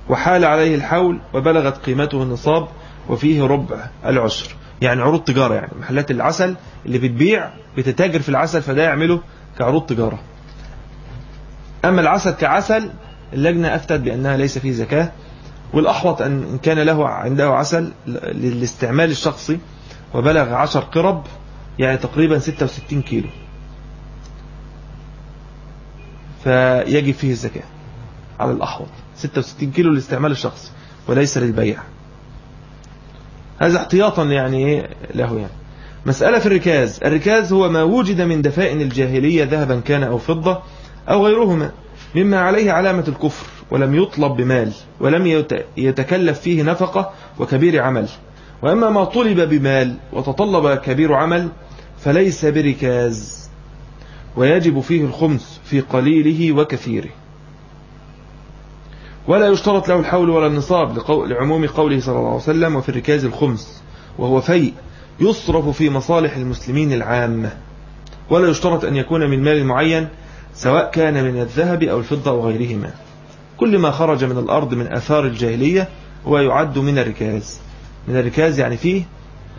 وحال عليه الحول وبلغت قيمته النصاب وفيه ربع العشر يعني عروض تجارة يعني محلات العسل اللي بتبيع بتتاجر في العسل فده يعمله كعروض تجارة. أما العسل كعسل اللجنة أفتت بأنها ليس فيه زكاة والأحوط أن كان له عنده عسل للاستعمال الشخصي وبلغ عشر قرب يعني تقريبا 66 كيلو. فيجب فيه الزكاة. على الأحوط. 66 كيلو للاستعمال الشخصي وليس للبيع. هذا احتياطا يعني له يعني. مسألة في الركاز. الركاز هو ما وجد من دفائن الجاهلية ذهبا كان أو فضة أو غيرهما مما عليه علامة الكفر ولم يطلب بمال ولم يتكلف فيه نفقة وكبير عمل. وأما ما طلب بمال وتطلب كبير عمل فليس بركاز. ويجب فيه الخمس في قليله وكثيره. ولا يشترط له الحول ولا النصاب لعموم قوله صلى الله عليه وسلم وفي الركاز الخمس وهو فيء يصرف في مصالح المسلمين العامة. ولا يشترط أن يكون من مال معين سواء كان من الذهب أو الفضة أو غيرهما. كل ما خرج من الأرض من أثار الجاهلية هو يعد من الركاز. من الركاز يعني فيه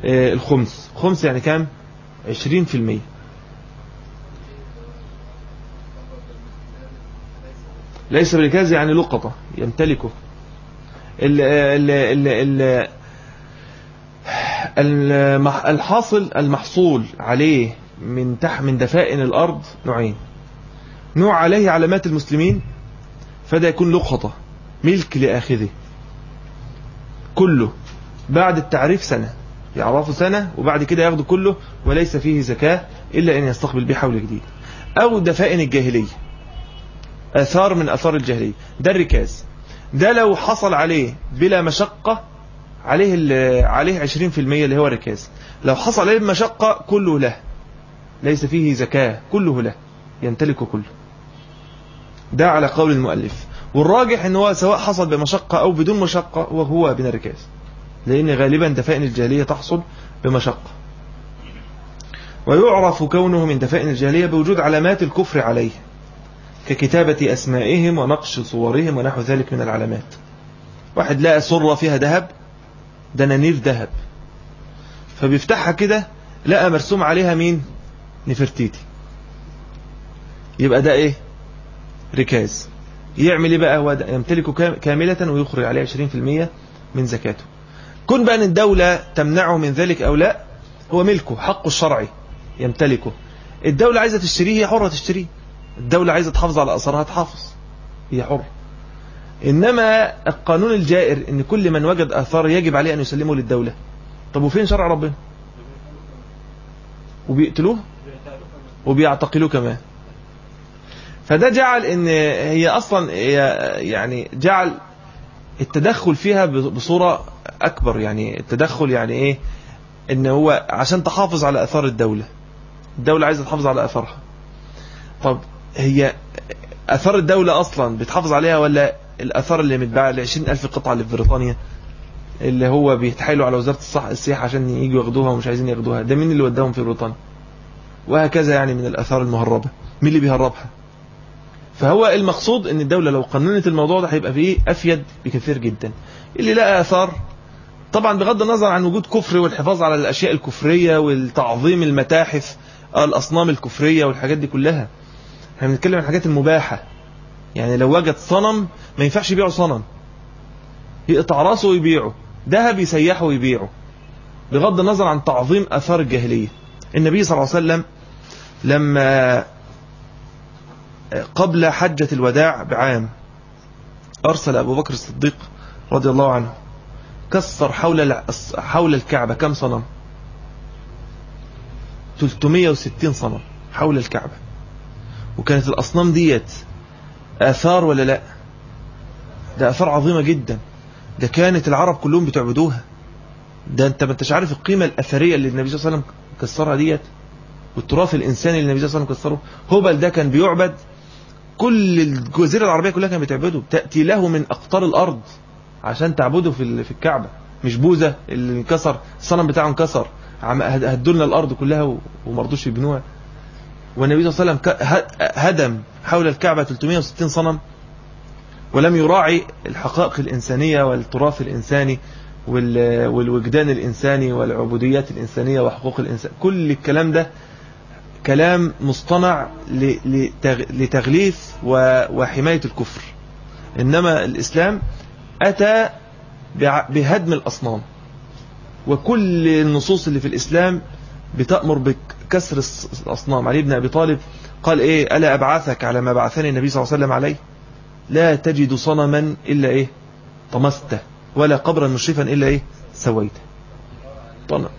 آه، الخمس. خمس يعني كام؟ 20% ليس بركاز يعني لقطة يمتلكه. ال ال ال ال الحاصل المحصول عليه من تحت من دفائن الأرض نوعين. نوع عليه علامات المسلمين فده يكون لقطة ملك لآخذه. كله بعد التعريف سنة يعرفوا سنة وبعد كده ياخدوا كله وليس فيه زكاة إلا أن يستقبل به حول جديد. أو دفائن الجاهلية. آثار من آثار الجاهلية ده الركاز. ده لو حصل عليه بلا مشقة عليه عليه 20% اللي هو الركاز. لو حصل عليه مشقة كله له. ليس فيه زكاة كله له. يمتلكه كله. ده على قول المؤلف. والراجح إن هو سواء حصل بمشقة أو بدون مشقة وهو من الركاز لأن غالبا دفائن الجاهلية تحصل بمشقة. ويعرف كونه من دفائن الجاهلية بوجود علامات الكفر عليه. ككتابة أسمائهم ونقش صورهم ونحو ذلك من العلامات. واحد لقى سرة فيها ذهب دنانير ذهب. فبيفتحها كده لقى مرسوم عليها مين؟ نفرتيتي. يبقى ده إيه؟ ركاز. يعمل إيه بقى؟ هو يمتلكه كاملة ويخرج عليه 20% من زكاته. كن بقى إن الدولة تمنعه من ذلك أو لا هو ملكه حقه الشرعي يمتلكه. الدولة عايزة تشتريه هي حرة تشتريه. الدولة عايزة تحافظ على أثرها تحافظ. هي حرة. إنما القانون الجائر إن كل من وجد آثار يجب عليه أن يسلمه للدولة. طب وفين شرع ربنا؟ وبيقتلوه؟ وبيعتقلوه كمان. فده جعل إن هي أصلا يعني جعل التدخل فيها بصورة أكبر. يعني التدخل يعني إيه؟ إن هو عشان تحافظ على آثار الدولة. الدولة عايزة تحافظ على آثارها. طب هي أثار الدولة أصلا بتحافظ عليها ولا الأثار اللي متباعة ل 20000 قطعة اللي في بريطانيا اللي هو بيتحايلوا على وزارة الصحة السياحة عشان ييجوا ياخدوها ومش عايزين ياخدوها؟ ده مين اللي وداهم في بريطانيا؟ وهكذا يعني من الأثار المهربة. مين اللي بيهربها؟ فهو المقصود إن الدولة لو قننت الموضوع ده هيبقى فيه أفيد بكثير جدا. اللي لقى آثار طبعا بغض النظر عن وجود كفر والحفاظ على الأشياء الكفرية والتعظيم المتاحف الأصنام الكفرية والحاجات دي كلها. إحنا بنتكلم عن الحاجات المباحة. يعني لو وجد صنم ما ينفعش يبيعه صنم. يقطع راسه ويبيعه. ذهب يسيحه ويبيعه. بغض النظر عن تعظيم آثار الجاهلية. النبي صلى الله عليه وسلم لما قبل حجة الوداع بعام أرسل أبو بكر الصديق رضي الله عنه كسر حول حول الكعبة كم صنم؟ 360 صنم حول الكعبة. وكانت الأصنام ديت آثار ولا لا؟ ده آثار عظيمة جدا. ده كانت العرب كلهم بتعبدوها. ده أنت ما أنتش عارف القيمة الأثرية اللي النبي صلى الله عليه وسلم كسرها ديت والتراث الإنساني اللي النبي صلى الله عليه وسلم كسره. هبل ده كان بيعبد كل الجزيرة العربية كلها كانت بتعبده. تأتي له من أقطار الأرض عشان تعبده في في الكعبة. مش بوزة اللي انكسر الصنم بتاعه انكسر هدوا لنا الأرض كلها وما رضوش يبنوها. والنبي صلى الله عليه وسلم هدم حول الكعبة 360 صنم ولم يراعي الحقائق الإنسانية والتراث الإنساني والوجدان الإنساني والعبوديات الإنسانية وحقوق الإنسان. كل الكلام ده كلام مصطنع لتغليث وحماية الكفر. إنما الإسلام أتى بهدم الأصنام. وكل النصوص اللي في الإسلام بتأمر بكسر الأصنام. علي بن أبي طالب قال إيه؟ ألا أبعثك على ما بعثني النبي صلى الله عليه وسلم عليه؟ لا تجد صنما إلا إيه؟ طمسته ولا قبرا مشرفا إلا إيه؟ سويته. طنع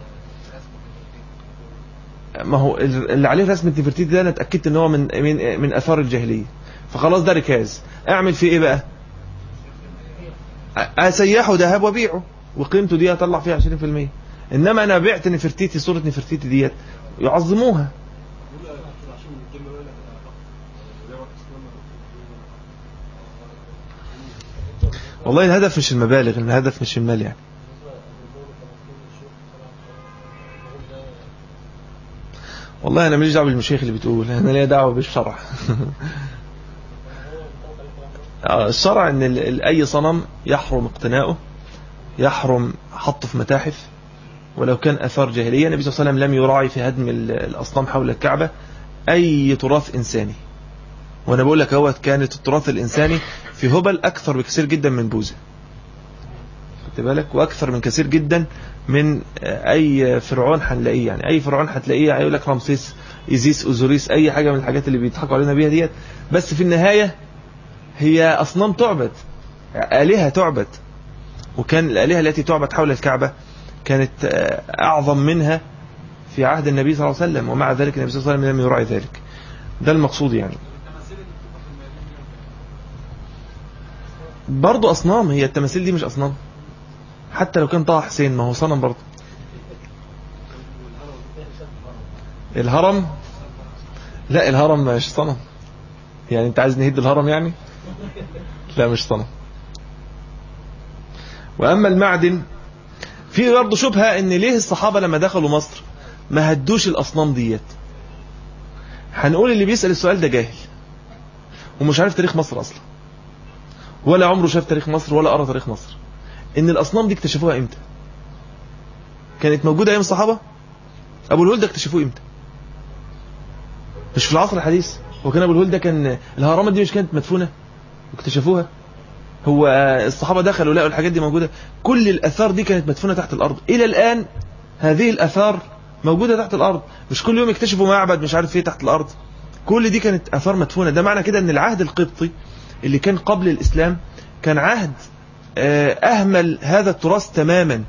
ما هو اللي عليه رسمة نفرتيتي ده أنا اتأكدت إن هو من من من آثار الجاهلية. فخلاص ده ركاز. أعمل فيه إيه بقى؟ أسيحه ذهب وبيعه وقيمته دي اطلع فيها 20% إنما أنا بعت نفرتيتي صورة نفرتيتي ديت يعظموها. والله الهدف مش المبالغ الهدف مش المال يعني. والله أنا ماليش دعوة بالمشايخ اللي بتقول أنا ليا دعوة بالشرع. *laughs* الشرع إن أي صنم يحرم اقتناؤه يحرم حطه في متاحف ولو كان أثار جاهلية النبي صلى الله عليه وسلم لم يراعي في هدم الأصنام حول الكعبة أي تراث إنساني. وأنا بقول لك أهوت كانت التراث الإنساني في هبل أكثر بكثير جدا من بوذا. خدت بالك؟ وأكثر من كثير جدا من أي فرعون هنلاقيه. يعني أي فرعون هتلاقيه هيقول لك رمسيس إيزيس أوزوريس أي حاجة من الحاجات اللي بيضحكوا علينا بيها ديت. بس في النهاية هي أصنام تعبد آلهة تعبد. وكان الآلهة التي تعبد حول الكعبة كانت أعظم منها في عهد النبي صلى الله عليه وسلم ومع ذلك النبي صلى الله عليه وسلم لم يراعي ذلك. ده المقصود يعني. برضه أصنام هي التماثيل دي مش أصنام. حتى لو كان طه حسين ما هو صنم برضه الهرم؟ لا الهرم مش صنم. يعني أنت عايز نهد الهرم يعني؟ لا مش صنم. وأما المعدن في برضه شبهة إن ليه الصحابة لما دخلوا مصر ما هدوش الأصنام ديت؟ هنقول اللي بيسأل السؤال ده جاهل. ومش عارف تاريخ مصر أصلا. ولا عمره شاف تاريخ مصر ولا قرأ تاريخ مصر. إن الأصنام دي اكتشفوها إمتى؟ كانت موجودة أيام الصحابة؟ أبو الهول ده اكتشفوه إمتى؟ مش في العصر الحديث. هو كان أبو الهول ده كان الهرمات دي مش كانت مدفونة؟ واكتشفوها هو الصحابة دخلوا لقوا الحاجات دي موجودة. كل الآثار دي كانت مدفونة تحت الأرض. إلى الآن هذه الآثار موجودة تحت الأرض. مش كل يوم يكتشفوا معبد مش عارف إيه تحت الأرض. كل دي كانت آثار مدفونة. ده معنى كده إن العهد القبطي اللي كان قبل الإسلام كان عهد أهمل هذا التراث تماما.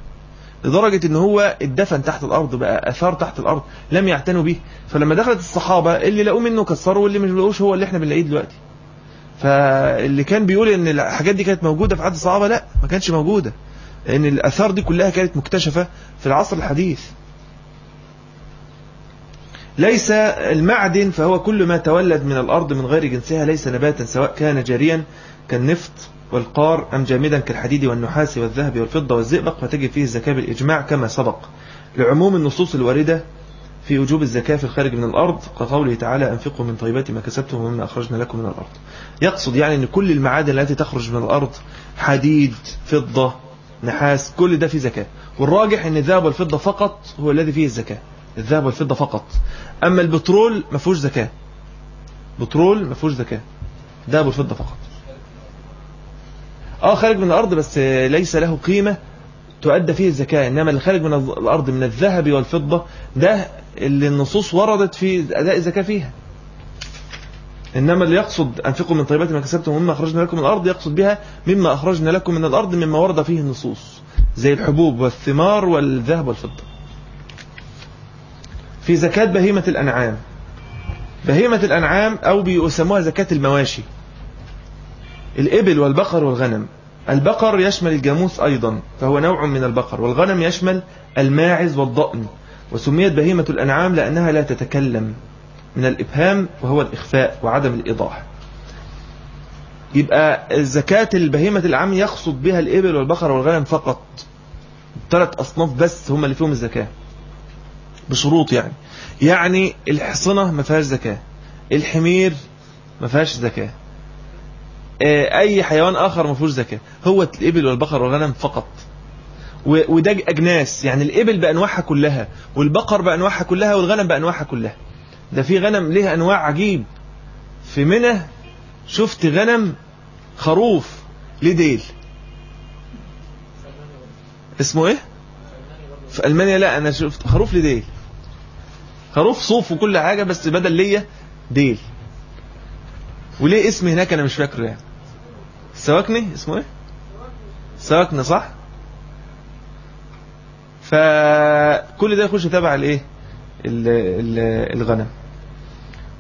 لدرجة إن هو اتدفن تحت الأرض بقى آثار تحت الأرض. لم يعتنوا به. فلما دخلت الصحابة اللي لقوه منه كسروا واللي مش لقوش هو اللي إحنا بنلاقيه دلوقتي. فاللي كان بيقول إن الحاجات دي كانت موجودة في عهد الصحابة لا ما كانتش موجودة. لأن الآثار دي كلها كانت مكتشفة في العصر الحديث. ليس المعدن فهو كل ما تولد من الأرض من غير جنسها ليس نباتا سواء كان جاريا كالنفط والقار أم جامدا كالحديد والنحاس والذهب والفضة والزئبق فتجب فيه الزكاة بالإجماع كما سبق. لعموم النصوص الواردة في وجوب الزكاة في الخارج من الأرض كقوله تعالى أنفقوا من طيبات ما كسبتم ومما أخرجنا لكم من الأرض. يقصد يعني أن كل المعادن التي تخرج من الأرض حديد فضة نحاس كل ده فيه زكاة. والراجح أن الذهب والفضة فقط هو الذي فيه الزكاة. الذهب والفضة فقط. أما البترول ما فيهوش زكاة. بترول ما فيهوش زكاة. ذهب والفضة فقط. آه خارج من الأرض بس ليس له قيمة تؤدى فيه الزكاة إنما اللي خارج من الأرض من الذهب والفضة ده اللي النصوص وردت في أداء الزكاة فيها. إنما اللي يقصد أنفقوا من طيبات ما كسبتم ومما أخرجنا لكم من الأرض يقصد بها مما أخرجنا لكم من الأرض مما ورد فيه النصوص زي الحبوب والثمار والذهب والفضة. في زكاة بهيمة الأنعام. بهيمة الأنعام أو بيسموها زكاة المواشي. الإبل والبقر والغنم. البقر يشمل الجاموس أيضا فهو نوع من البقر والغنم يشمل الماعز والضأن وسميت بهيمة الأنعام لأنها لا تتكلم من الإبهام وهو الإخفاء وعدم الإيضاح. يبقى زكاة البهيمة الأنعام يقصد بها الإبل والبقر والغنم فقط. ثلاث أصناف بس هم اللي فيهم الزكاة. بشروط يعني. يعني الحصنة ما فيهاش زكاة. الحمير ما فيهاش زكاة. أي حيوان آخر ما فيهوش زكاة هو الإبل والبقر والغنم فقط. وده أجناس. يعني الإبل بأنواعها كلها والبقر بأنواعها كلها والغنم بأنواعها كلها. ده في غنم ليها أنواع عجيب. في منى شفت غنم خروف ليه ديل اسمه إيه؟ في ألمانيا لا أنا شفت خروف ليه ديل خروف صوف وكل حاجة بس بدل ليا ديل. وليه اسم هناك أنا مش فاكره يعني. سواكني اسمه إيه؟ سواكني صح؟ فكل ده يخش تبع الإيه؟ الغنم.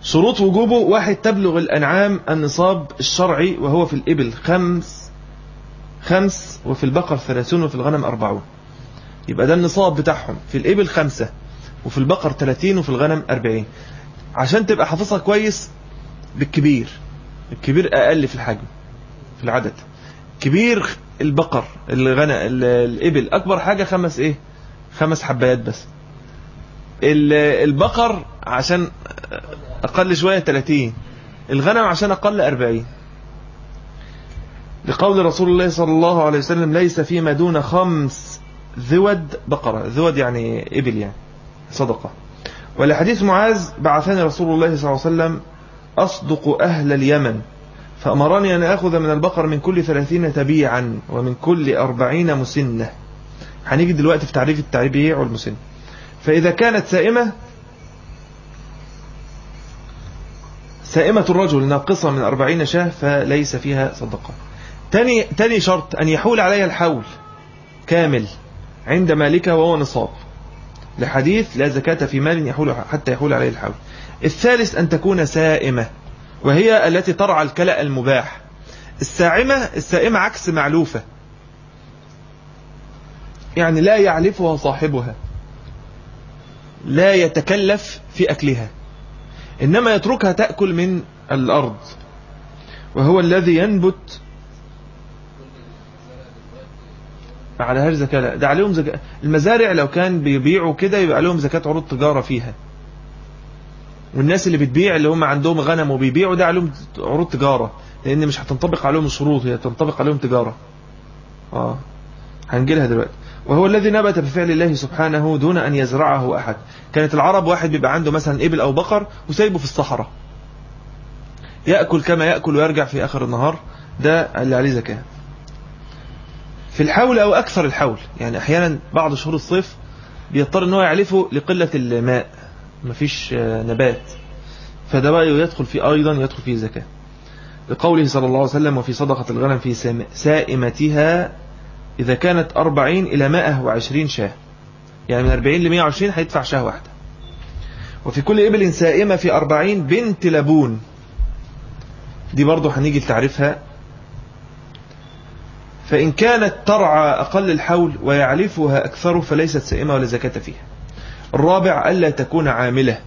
شروط وجوبه واحد تبلغ الأنعام النصاب الشرعي وهو في الإبل خمس خمس وفي البقر ثلاثون وفي الغنم أربعون. يبقى ده النصاب بتاعهم. في الإبل خمسة وفي البقر 30 وفي الغنم 40 عشان تبقى حافظها كويس بالكبير الكبير أقل في الحجم. في العدد. كبير البقر الغنم الإبل. أكبر حاجة خمس إيه؟ خمس حبايات بس. البقر عشان أقل شوية 30 الغنم عشان أقل 40 لقول رسول الله صلى الله عليه وسلم ليس فيما دون خمس ذود بقرة. ذود يعني إبل يعني. صدقة. ولحديث معاذ بعثني رسول الله صلى الله عليه وسلم أصدق أهل اليمن. فأمرني أن أخذ من البقر من كل ثلاثين تبيعا ومن كل أربعين مسنة. هنيجي دلوقتي في تعريف التبيع والمسنة فإذا كانت سائمة سائمة الرجل ناقصة من أربعين شاة فليس فيها صدقة. تاني, تاني شرط أن يحول عليها الحول كامل عند مالكه وهو نصاب. لحديث لا زكاة في مال يحول حتى يحول عليه الحول. الثالث أن تكون سائمة. وهي التي ترعى الكلأ المباح. الساعمة السائمة عكس معلوفة. يعني لا يعلفها صاحبها. لا يتكلف في أكلها. إنما يتركها تأكل من الأرض. وهو الذي ينبت على هذه زكاة لا ده عليهم زكاة. المزارع لو كان بيبيعوا كده يبقى عليهم زكاة عروض تجارة فيها. والناس اللي بتبيع اللي هم عندهم غنم وبيبيعوا ده عليهم عروض تجارة لأن مش هتنطبق عليهم الشروط هي تنطبق عليهم تجارة. آه. هنجيلها دلوقتي. وهو الذي نبت بفعل الله سبحانه دون أن يزرعه أحد. كانت العرب واحد بيبقى عنده مثلا إبل أو بقر وسايبه في الصحراء. يأكل كما يأكل ويرجع في آخر النهار. ده اللي عليه زكاة. في الحول أو أكثر الحول يعني أحيانا بعض شهور الصيف بيضطر أنه يعلفه لقلة الماء. مفيش نبات. فده بقى يدخل فيه أيضا يدخل فيه زكاة. لقوله صلى الله عليه وسلم وفي صدقة الغنم في سائمتها إذا كانت أربعين إلى مائة وعشرين شاة. يعني من أربعين لمائة وعشرين هيدفع شاة واحدة. وفي كل إبل سائمة في أربعين بنت لبون. دي برضو هنيجي لتعرفها فإن كانت ترعى أقل الحول ويعرفها أكثر فليست سائمة ولا زكاة فيها. الرابع ألا تكون عاملة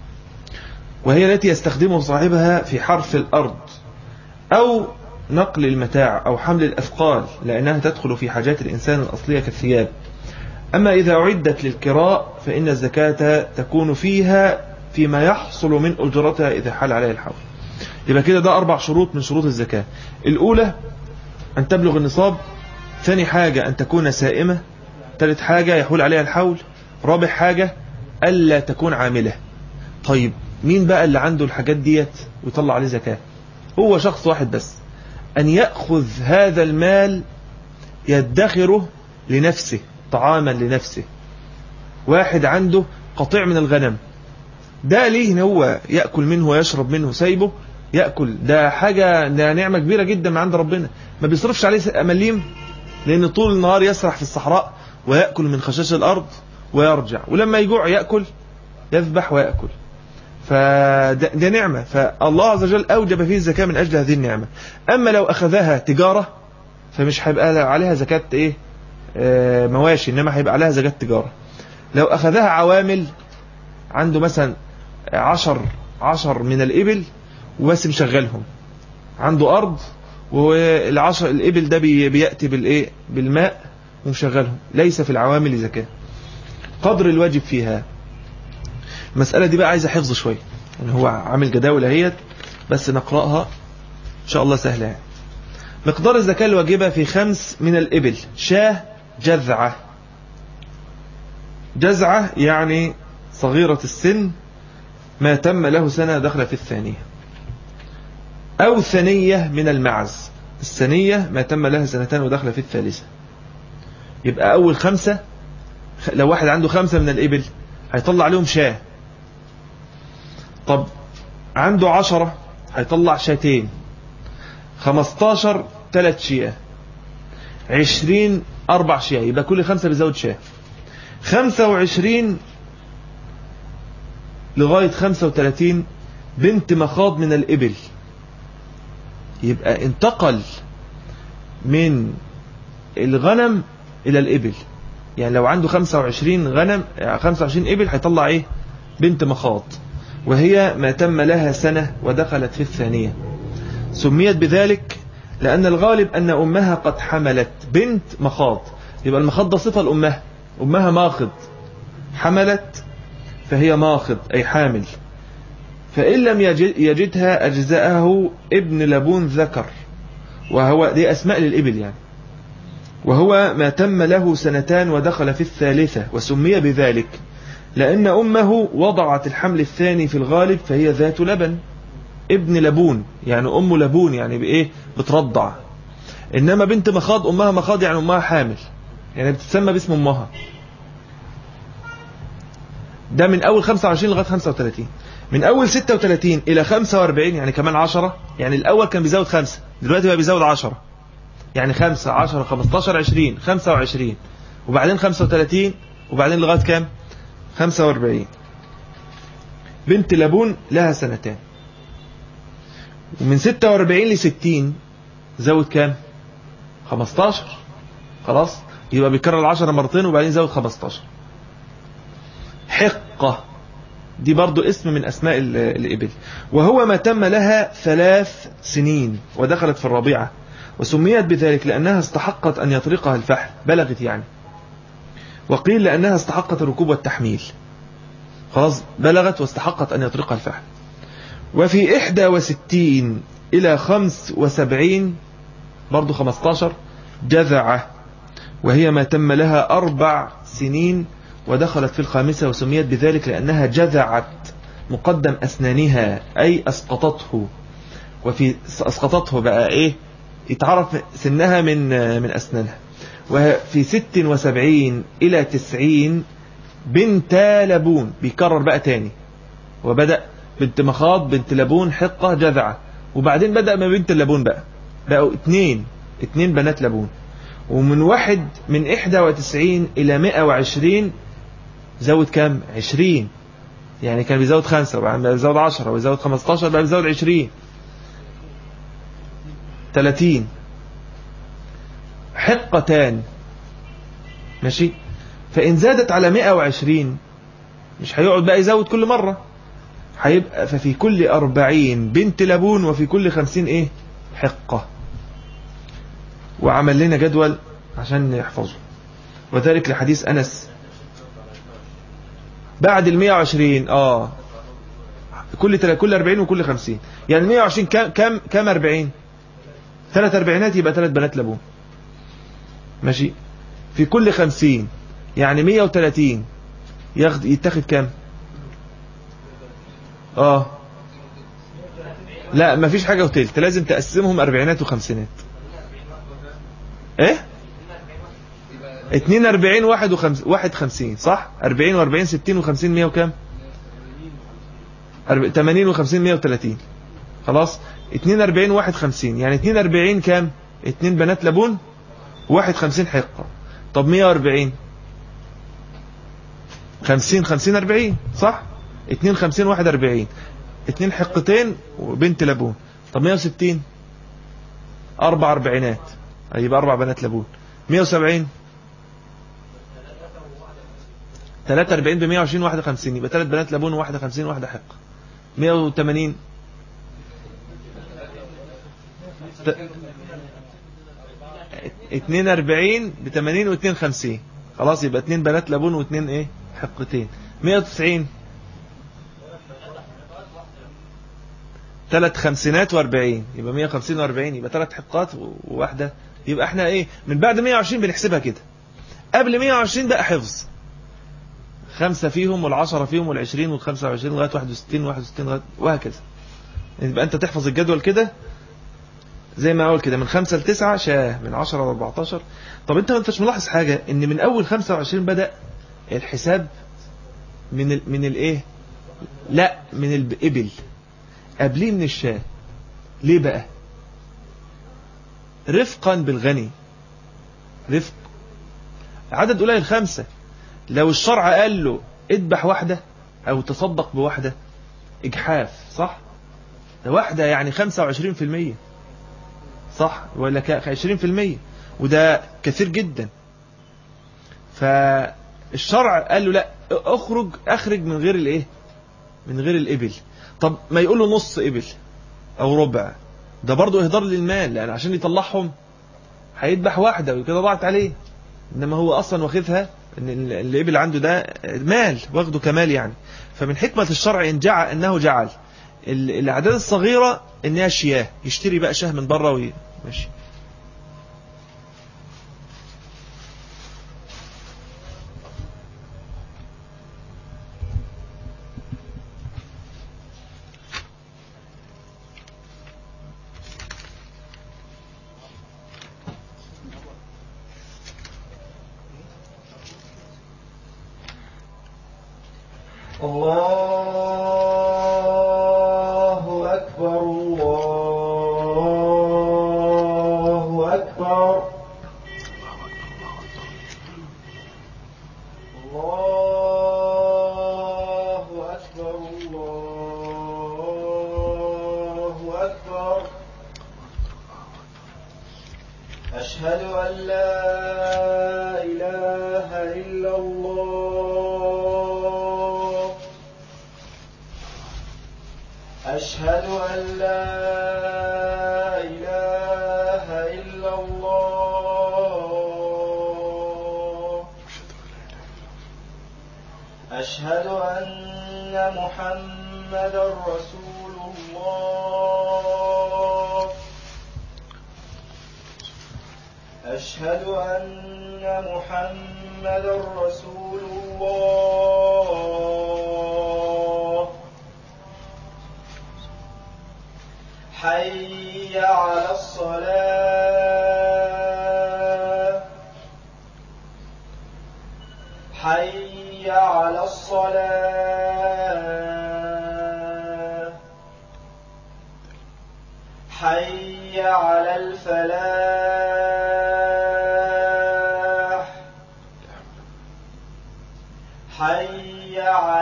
وهي التي يستخدمه صاحبها في حرف الأرض أو نقل المتاع أو حمل الأثقال لأنها تدخل في حاجات الإنسان الأصلية كالثياب. أما إذا أعدت للكراء فإن الزكاة تكون فيها فيما يحصل من أجرتها إذا حال عليها الحول. يبقى كده ده أربع شروط من شروط الزكاة. الأولى أن تبلغ النصاب ثاني حاجة أن تكون سائمة ثالث حاجة يحول عليها الحول رابع حاجة ألا تكون عاملة. طيب مين بقى اللي عنده الحاجات ديت ويطلع عليه زكاة؟ هو شخص واحد بس. أن يأخذ هذا المال يدخره لنفسه طعاما لنفسه. واحد عنده قطيع من الغنم. ده ليه هو يأكل منه ويشرب منه سايبه يأكل. ده حاجة ده نعمة كبيرة جدا من عند ربنا. ما بيصرفش عليه مليم لأن طول النهار يسرح في الصحراء ويأكل من خشاش الأرض. ويرجع. ولما يجوع يأكل يذبح ويأكل. فده نعمة. فالله عز وجل أوجب فيه الزكاة من أجل هذه النعمة. أما لو أخذها تجارة فمش هيبقى عليها زكاة إيه؟ آه مواشي إنما هيبقى عليها زكاة تجارة. لو أخذها عوامل عنده مثلا عشر عشر من الإبل وبس مشغلهم. عنده أرض والعشر الإبل ده بيأتي بالإيه؟ بالماء ومشغلهم. ليس في العوامل زكاة. قدر الواجب فيها. المسألة دي بقى عايزة حفظ شوية يعني هو عامل جداول اهيت بس نقرأها إن شاء الله سهلة يعني. مقدار الزكاة الواجبة في خمس من الإبل شاه جذعة. جذعة يعني صغيرة السن ما تم له سنة دخل في الثانية. أو ثنية من المعز الثانية ما تم لها سنتان ودخل في الثالثة. يبقى أول خمسة لو واحد عنده خمسة من الإبل هيطلع عليهم شاة. طب عنده عشرة هيطلع شاتين. خمستاشر تلات شياه عشرين أربع شياه يبقى كل خمسة بيزود شاة. خمسة وعشرين لغاية خمسة وتلاتين بنت مخاض من الإبل. يبقى انتقل من الغنم إلى الإبل. يعني لو عنده 25 غنم 25 إبل هيطلع إيه؟ بنت مخاض وهي ما تم لها سنة ودخلت في الثانية. سميت بذلك لأن الغالب أن أمها قد حملت بنت مخاض يبقى المخاض ده صفة لأمها. أمها ماخض حملت فهي ماخض أي حامل. فإن لم يجدها أجزاءه ابن لبون ذكر. وهو دي أسماء للإبل يعني. وهو ما تم له سنتان ودخل في الثالثة وسمي بذلك لأن أمه وضعت الحمل الثاني في الغالب فهي ذات لبن ابن لبون يعني أم لبون يعني بإيه؟ بترضع. إنما بنت مخاض أمها مخاض يعني أمها حامل يعني بتتسمى باسم أمها. ده من أول 25 لغاية 35 من أول 36 إلى 45 يعني كمان 10 يعني الأول كان بيزود 5 دلوقتي بقى بيزود 10 يعني 5 10 15 20 25 وبعدين 35 وبعدين لغاية كام؟ 45 بنت لبون لها سنتين. ومن 46 ل 60 زود كام؟ 15 خلاص؟ يبقى بيكرر العشرة مرتين وبعدين زود 15 حقة. دي برضو اسم من أسماء الإبل. وهو ما تم لها ثلاث سنين ودخلت في الرابعة. وسميت بذلك لأنها استحقت أن يطرقها الفحل. بلغت يعني. وقيل لأنها استحقت الركوب والتحميل خلاص بلغت واستحقت أن يطرقها الفحل. وفي إحدى وستين إلى خمس وسبعين برضو خمستاشر جذعة. وهي ما تم لها أربع سنين ودخلت في الخامسة وسميت بذلك لأنها جذعت مقدم أسنانها أي أسقطته. وفي أسقطته بقى إيه؟ يتعرف سنها من من أسنانها. وفي ست وسبعين إلى تسعين بنت لبون بيكرر بقى تاني. وبدأ بنت مخاض بنت لبون حقة جذعة. وبعدين بدأ ما بنت اللبون بقى. بقوا اتنين اتنين بنات لبون. ومن واحد من إحدى وتسعين إلى مئة وعشرين زود كام؟ عشرين. يعني كان بيزود خمسة وبعدين بيزود عشرة ويزود خمستاشر بقى بيزود عشرين. تلاتين حقتان. ماشي؟ فإن زادت على 120 مش هيقعد بقى يزود كل مرة. هيبقى ففي كل 40 بنت لبون وفي كل 50 إيه؟ حقة. وعمل لنا جدول عشان نحفظه. وذلك لحديث أنس. بعد ال 120 آه. كل كل 40 وكل 50 يعني 120 كم كم كم 40 ثلاث أربعينات يبقى ثلاث بنات لبون ماشي؟ في كل 50 يعني 130 ياخد يتاخد كام؟ آه. لا مفيش حاجة وتلت لازم تقسمهم أربعينات وخمسينات. إيه؟ 42 واحد وخمس واحد خمسين صح؟ 40 و40 60 و50 100 وكام؟ 80 و50 130 خلاص؟ 42 واحد 50 يعني 42 كام؟ 2 بنات لبون واحد 50 حقة. طب 140 50 50 40 صح؟ 2 50 واحد 40 2 حقتين وبنت لبون طب 160 أربع أربعينات. يبقى أربع بنات لبون 170 43 ب 120 51 يبقى ثلاث بنات لبون وواحده 50 وواحده حق 180 42 ب 80 و 52 خلاص يبقى اثنين بنات لبون واثنين إيه؟ حقتين. 190 ثلاث خمسينات و40 يبقى 150 و40 يبقى ثلاث حقات وواحدة. يبقى إحنا إيه؟ من بعد 120 بنحسبها كده. قبل 120 بقى حفظ. خمسة فيهم والعشرة فيهم والعشرين والخمسة وعشرين لغاية واحد وستين واحد وستين لغاية وهكذا. يبقى أنت تحفظ الجدول كده. زي ما أقول كده من خمسة لتسعة شاة من عشرة لاربعتاشر طب أنت ما أنتش ملاحظ حاجة؟ إن من أول خمسة وعشرين بدأ الحساب من ال من الايه لأ من الابل قبليه من الشاة. ليه بقى؟ رفقا بالغني. رفق. عدد قليل خمسة. لو الشرع قال له اذبح واحدة أو تصدق بواحدة إجحاف صح؟ ده واحدة يعني 25% صح؟ ولا 20% وده كثير جدا. فالشرع قال له لا اخرج اخرج من غير الايه؟ من غير الإبل. طب ما يقول له نص إبل أو ربع. ده برضه إهدار للمال لأن عشان يطلعهم. هيذبح واحدة وكده ضاعت عليه. إنما هو أصلا واخذها إن الإبل عنده ده مال واخده كمال يعني. فمن حكمة الشرع إن جعل إنه جعل الأعداد الصغيرة انها شياه يشتري بقى شاه من بره ماشي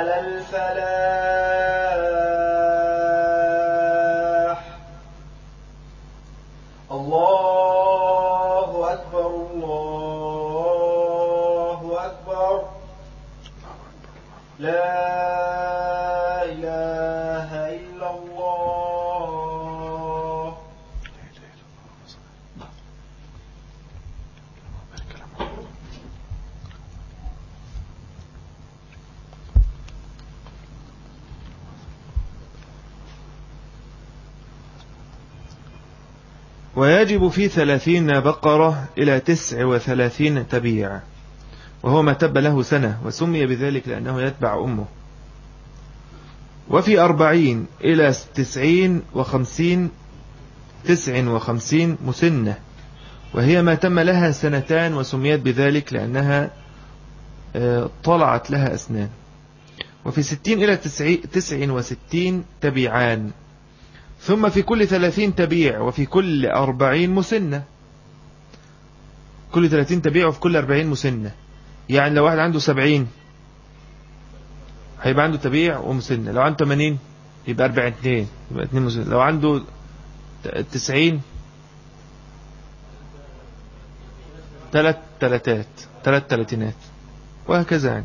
وماشي ويجب في ثلاثين بقرة إلى تسع وثلاثين تبيع وهو ما تب له سنة وسمي بذلك لأنه يتبع أمه. وفي أربعين إلى تسعين وخمسين تسع وخمسين مسنة. وهي ما تم لها سنتان وسميت بذلك لأنها آه، طلعت لها أسنان. وفي ستين إلى تسع وستين تبيعان. ثم في كل ثلاثين تبيع وفي كل أربعين مسنة. كل ثلاثين تبيع وفي كل أربعين مسنة. يعني لو واحد عنده سبعين هيبقى عنده تبيع ومسنة. لو عنده تمانين يبقى أربعين اثنين يبقى اثنين مسنة. لو عنده تسعين ثلاث ثلاثات ثلاث ثلاثينات وهكذا يعني.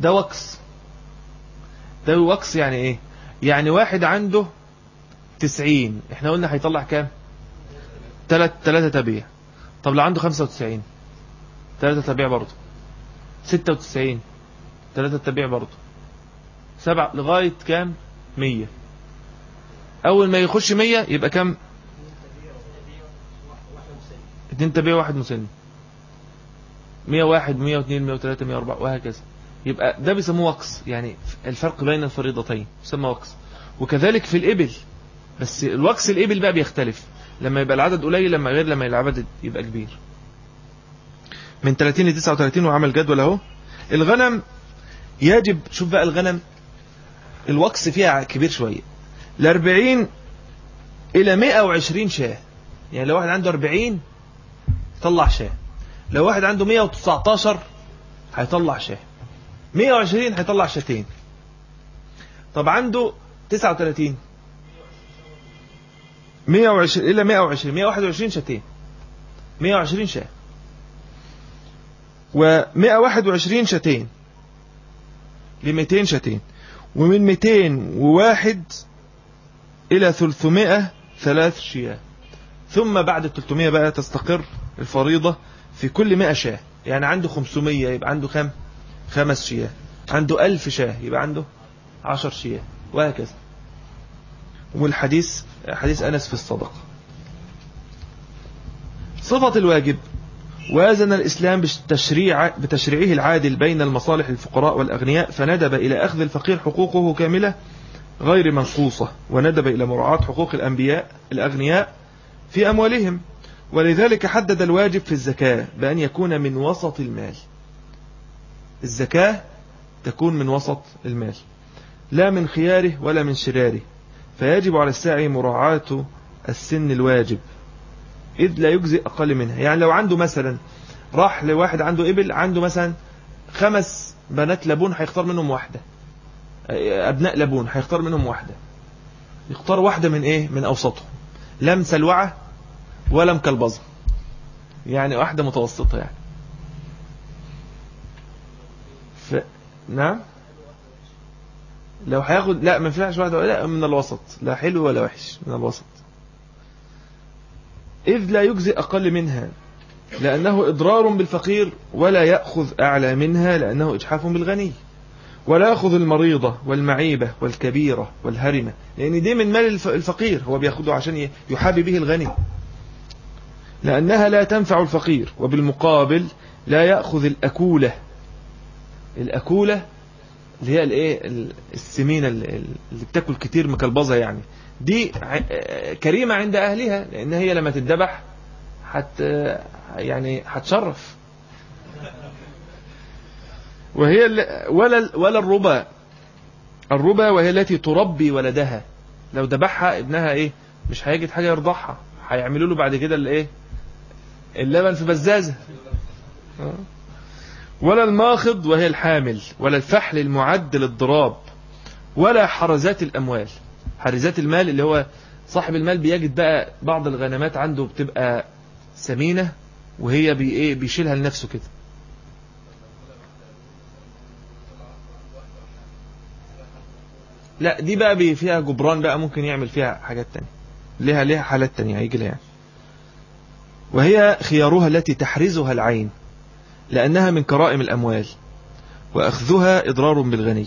ده وكس. ده وكس يعني إيه؟ يعني واحد عنده تسعين. إحنا قلنا هيطلع كام؟ تلات تلاتة تبيع. طب لو عنده خمسة وتسعين. تلاتة تبيع برضه. ستة وتسعين. تلاتة تبيع برضه. سبعة لغاية كام؟ مية. أول ما يخش مية يبقى كام؟ اتنين تبيع واحد مسن. مية واحد مية واثنين مية وثلاثة مية وأربعة وهكذا. يبقى ده بيسموه وقص. يعني الفرق بين الفريضتين يسمى وقص. وكذلك في الإبل. بس الوقص الإبل بقى بيختلف. لما يبقى العدد قليل لما غير لما العدد يبقى كبير. من 30 ل 39 وعمل جدول أهو. الغنم يجب شوف بقى الغنم. الوقص فيها كبير شوية. ل 40 إلى 120 شاة. يعني لو واحد عنده 40 يطلع شاة. لو واحد عنده 119 هيطلع شاة. 120 هيطلع شاتين. طب عنده 39 120 إلى 120 121 شاتين. 120 شاة. و121 شاتين ل 200 شاتين. ومن 201 إلى 300 ثلاث شياه. ثم بعد 300 بقى تستقر الفريضة في كل 100 شاة. يعني عنده 500 يبقى عنده كم خمس شياه. عنده ألف شاه يبقى عنده عشر شياه وهكذا. والحديث حديث أنس في الصدقة. صفة الواجب وازن الإسلام بتشريع بتشريعه العادل بين المصالح الفقراء والأغنياء فندب إلى أخذ الفقير حقوقه كاملة غير منقوصة وندب إلى مراعاة حقوق الأنبياء الأغنياء في أموالهم. ولذلك حدد الواجب في الزكاة بأن يكون من وسط المال. الزكاة تكون من وسط المال لا من خياره ولا من شراره. فيجب على الساعي مراعاة السن الواجب إذ لا يجزئ أقل منها. يعني لو عنده مثلا راح لواحد عنده إبل عنده مثلا خمس بنات لبون هيختار منهم واحدة. أبناء لبون هيختار منهم واحدة. يختار واحدة من إيه؟ من أوسطهم. لا مسلوعة ولا مكلبظة يعني واحدة متوسطة يعني. ف... نعم؟ لو هياخد لا ما ينفعش واحدة لا من الوسط. لا حلو ولا وحش من الوسط. إذ لا يجزي أقل منها لأنه إضرار بالفقير ولا يأخذ أعلى منها لأنه إجحاف بالغني. ولا يأخذ المريضة والمعيبة والكبيرة والهرمة لأن دي من مال الفقير. هو بيأخذه عشان يحابي به الغني. لأنها لا تنفع الفقير وبالمقابل لا يأخذ الأكولة الأكولة اللي هي الإيه؟ السمينة اللي بتاكل كتير مكلبظة يعني. دي كريمة عند أهلها لأن هي لما تدبح حت يعني هتشرف. وهي ولا ولا الربا. الربا وهي التي تربي ولدها. لو ذبحها ابنها إيه؟ مش هيجد حاجة يرضعها هيعملوا له بعد كده الإيه؟ اللبن في بزازة. ولا الماخض وهي الحامل ولا الفحل المعد للضراب ولا حرزات الأموال. حرزات المال اللي هو صاحب المال بيجد بقى بعض الغنمات عنده بتبقى سمينة وهي إيه بيشيلها لنفسه كده. لا دي بقى فيها جبران بقى ممكن يعمل فيها حاجات تانية. لها لها حالات تانية هيجي لها وهي خيارها التي تحرزها العين. لأنها من كرائم الأموال وأخذها إضرار بالغني.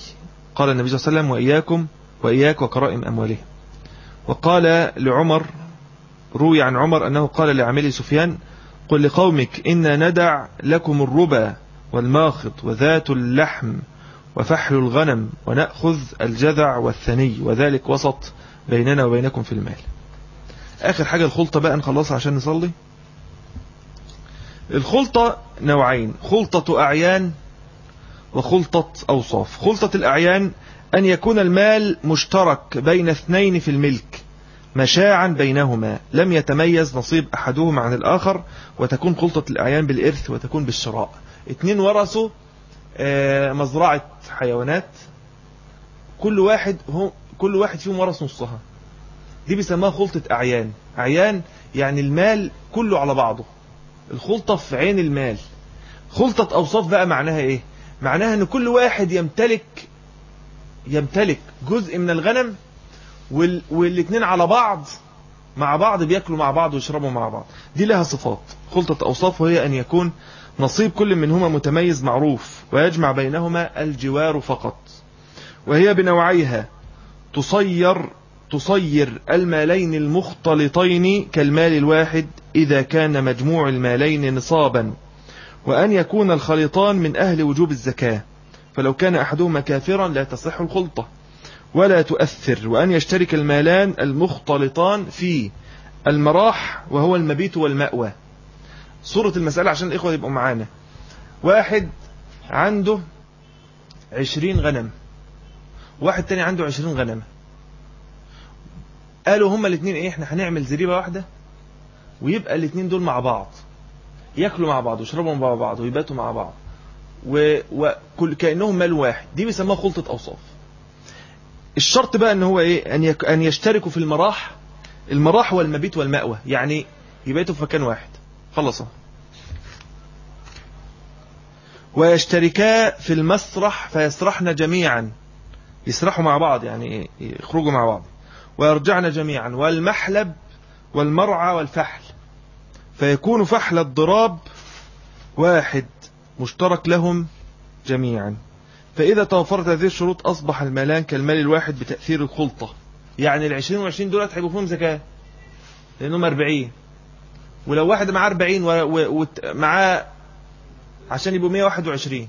قال النبي صلى الله عليه وسلم وإياكم وإياك وكرائم أموالهم. وقال لعمر روي عن عمر أنه قال لعملي سفيان قل لقومك إن ندع لكم الربا والماخط وذات اللحم وفحل الغنم ونأخذ الجذع والثني وذلك وسط بيننا وبينكم في المال. آخر حاجة الخلطة بقى نخلصها عشان نصلي. الخلطة نوعين خلطة أعيان وخلطة أوصاف. خلطة الأعيان أن يكون المال مشترك بين اثنين في الملك مشاعا بينهما. لم يتميز نصيب أحدهما عن الآخر وتكون خلطة الأعيان بالإرث وتكون بالشراء. اتنين ورثوا آه، مزرعة حيوانات. كل واحد هم كل واحد فيهم ورث نصها. دي بيسموها خلطة أعيان. أعيان يعني المال كله على بعضه. الخلطة في عين المال. خلطة أوصاف بقى معناها إيه؟ معناها أن كل واحد يمتلك يمتلك جزء من الغنم وال... والاثنين على بعض مع بعض بياكلوا مع بعض ويشربوا مع بعض. دي لها صفات. خلطة أوصاف وهي أن يكون نصيب كل منهما متميز معروف ويجمع بينهما الجوار فقط. وهي بنوعيها تصير تصير المالين المختلطين كالمال الواحد إذا كان مجموع المالين نصابا وأن يكون الخليطان من أهل وجوب الزكاة. فلو كان أحدهما كافرا لا تصح الخلطة. ولا تؤثر وأن يشترك المالان المختلطان في المراح وهو المبيت والمأوى. صورة المسألة عشان الإخوة يبقوا معانا. واحد عنده عشرين غنم. واحد تاني عنده عشرين غنم. قالوا هما الاثنين إيه إحنا هنعمل زريبة واحدة ويبقى الاثنين دول مع بعض. ياكلوا مع بعض ويشربوا مع بعض ويباتوا مع بعض. وكل كأنهم مال واحد. دي بيسموها خلطة أوصاف. الشرط بقى إن هو إيه أن, يك... أن يشتركوا في المراح المراح والمبيت والمأوى. يعني يبيتوا في مكان واحد. خلصوا ويشتركا في المسرح فيسرحن جميعا. يسرحوا مع بعض يعني يخرجوا مع بعض. ويرجعن جميعا. والمحلب والمرعى والفحل. فيكون فحل الضراب واحد مشترك لهم جميعا. فإذا توفرت هذه الشروط أصبح المالان كالمال الواحد بتأثير الخلطة. يعني العشرين والعشرين دولت هيبقوا فيهم زكاة؟ لأنهم أربعين. ولو واحد معاه 40 ومعاه عشان يبقوا 121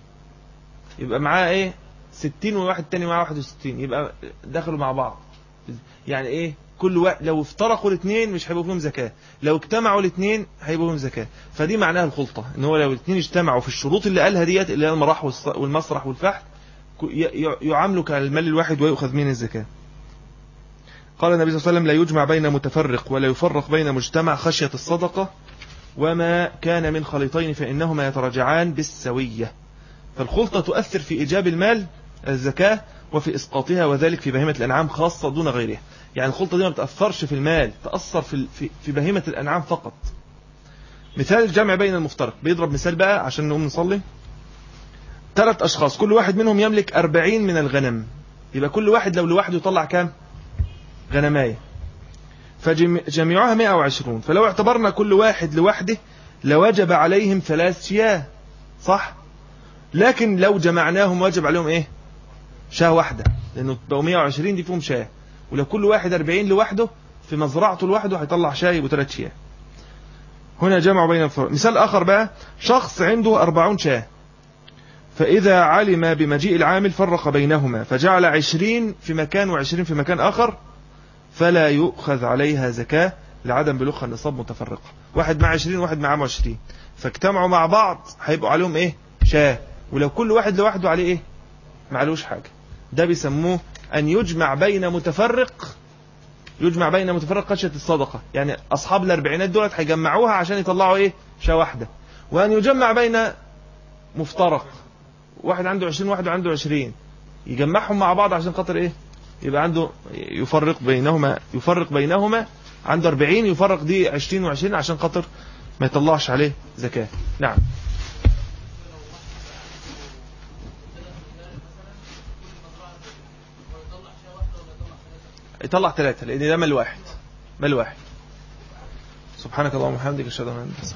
يبقى معاه إيه؟ 60 وواحد تاني معاه 61 يبقى دخلوا مع بعض. يعني إيه؟ كل واحد لو افترقوا الاثنين مش هيبقوا فيهم زكاة. لو اجتمعوا الاثنين هيبقوا فيهم زكاة. فدي معناها الخلطة إن هو لو الاثنين اجتمعوا في الشروط اللي قالها ديت اللي هي المراح والمسرح والفحل يعاملوا كالمال الواحد ويؤخذ من الزكاة. قال النبي صلى الله عليه وسلم لا يجمع بين متفرق ولا يفرق بين مجتمع خشية الصدقة وما كان من خليطين فإنهما يتراجعان بالسوية. فالخلطة تؤثر في إيجاب المال الزكاة وفي إسقاطها وذلك في بهيمة الأنعام خاصة دون غيرها. يعني الخلطة دي ما بتأثرش في المال تأثر في, في, بهيمة الأنعام فقط. مثال الجمع بين المفترق. بيضرب مثال بقى عشان نقوم نصلي. ثلاث أشخاص كل واحد منهم يملك أربعين من الغنم. يبقى كل واحد لو لوحده يطلع كام؟ غنماية. فجميعها 120 فلو اعتبرنا كل واحد لوحده لوجب عليهم ثلاث شياه. صح؟ لكن لو جمعناهم وجب عليهم إيه؟ شاه واحدة لأنه بقوا 120 دي فيهم شاه. ولو كل واحد 40 لوحده في مزرعته لوحده هيطلع شاه يبقى ثلاث شياه. هنا جمع بين الفرق. مثال آخر بقى شخص عنده 40 شاه. فإذا علم بمجيء العامل فرق بينهما فجعل عشرين في مكان وعشرين في مكان آخر فلا يؤخذ عليها زكاة لعدم بلوغها النصاب متفرقة. واحد مع عشرين واحد مع عشرين فاجتمعوا مع بعض هيبقوا عليهم إيه؟ شاه. ولو كل واحد لوحده عليه إيه؟ معلوش حاجة. ده بيسموه أن يجمع بين متفرق يجمع بين متفرق خشية الصدقة. يعني أصحاب الأربعينات دولت هيجمعوها عشان يطلعوا إيه؟ شاة واحدة. وأن يجمع بين مفترق واحد عنده 20 واحد عنده 20 يجمعهم مع بعض عشان خاطر إيه؟ يبقى عنده يفرق بينهما يفرق بينهما. عنده 40 يفرق دي 20 و20 عشان خاطر ما يطلعش عليه زكاة. نعم. يطلع ثلاثة لأن ده مال واحد مال واحد سبحانك اللهم وبحمدك أشهد أن لا إله إلا أنت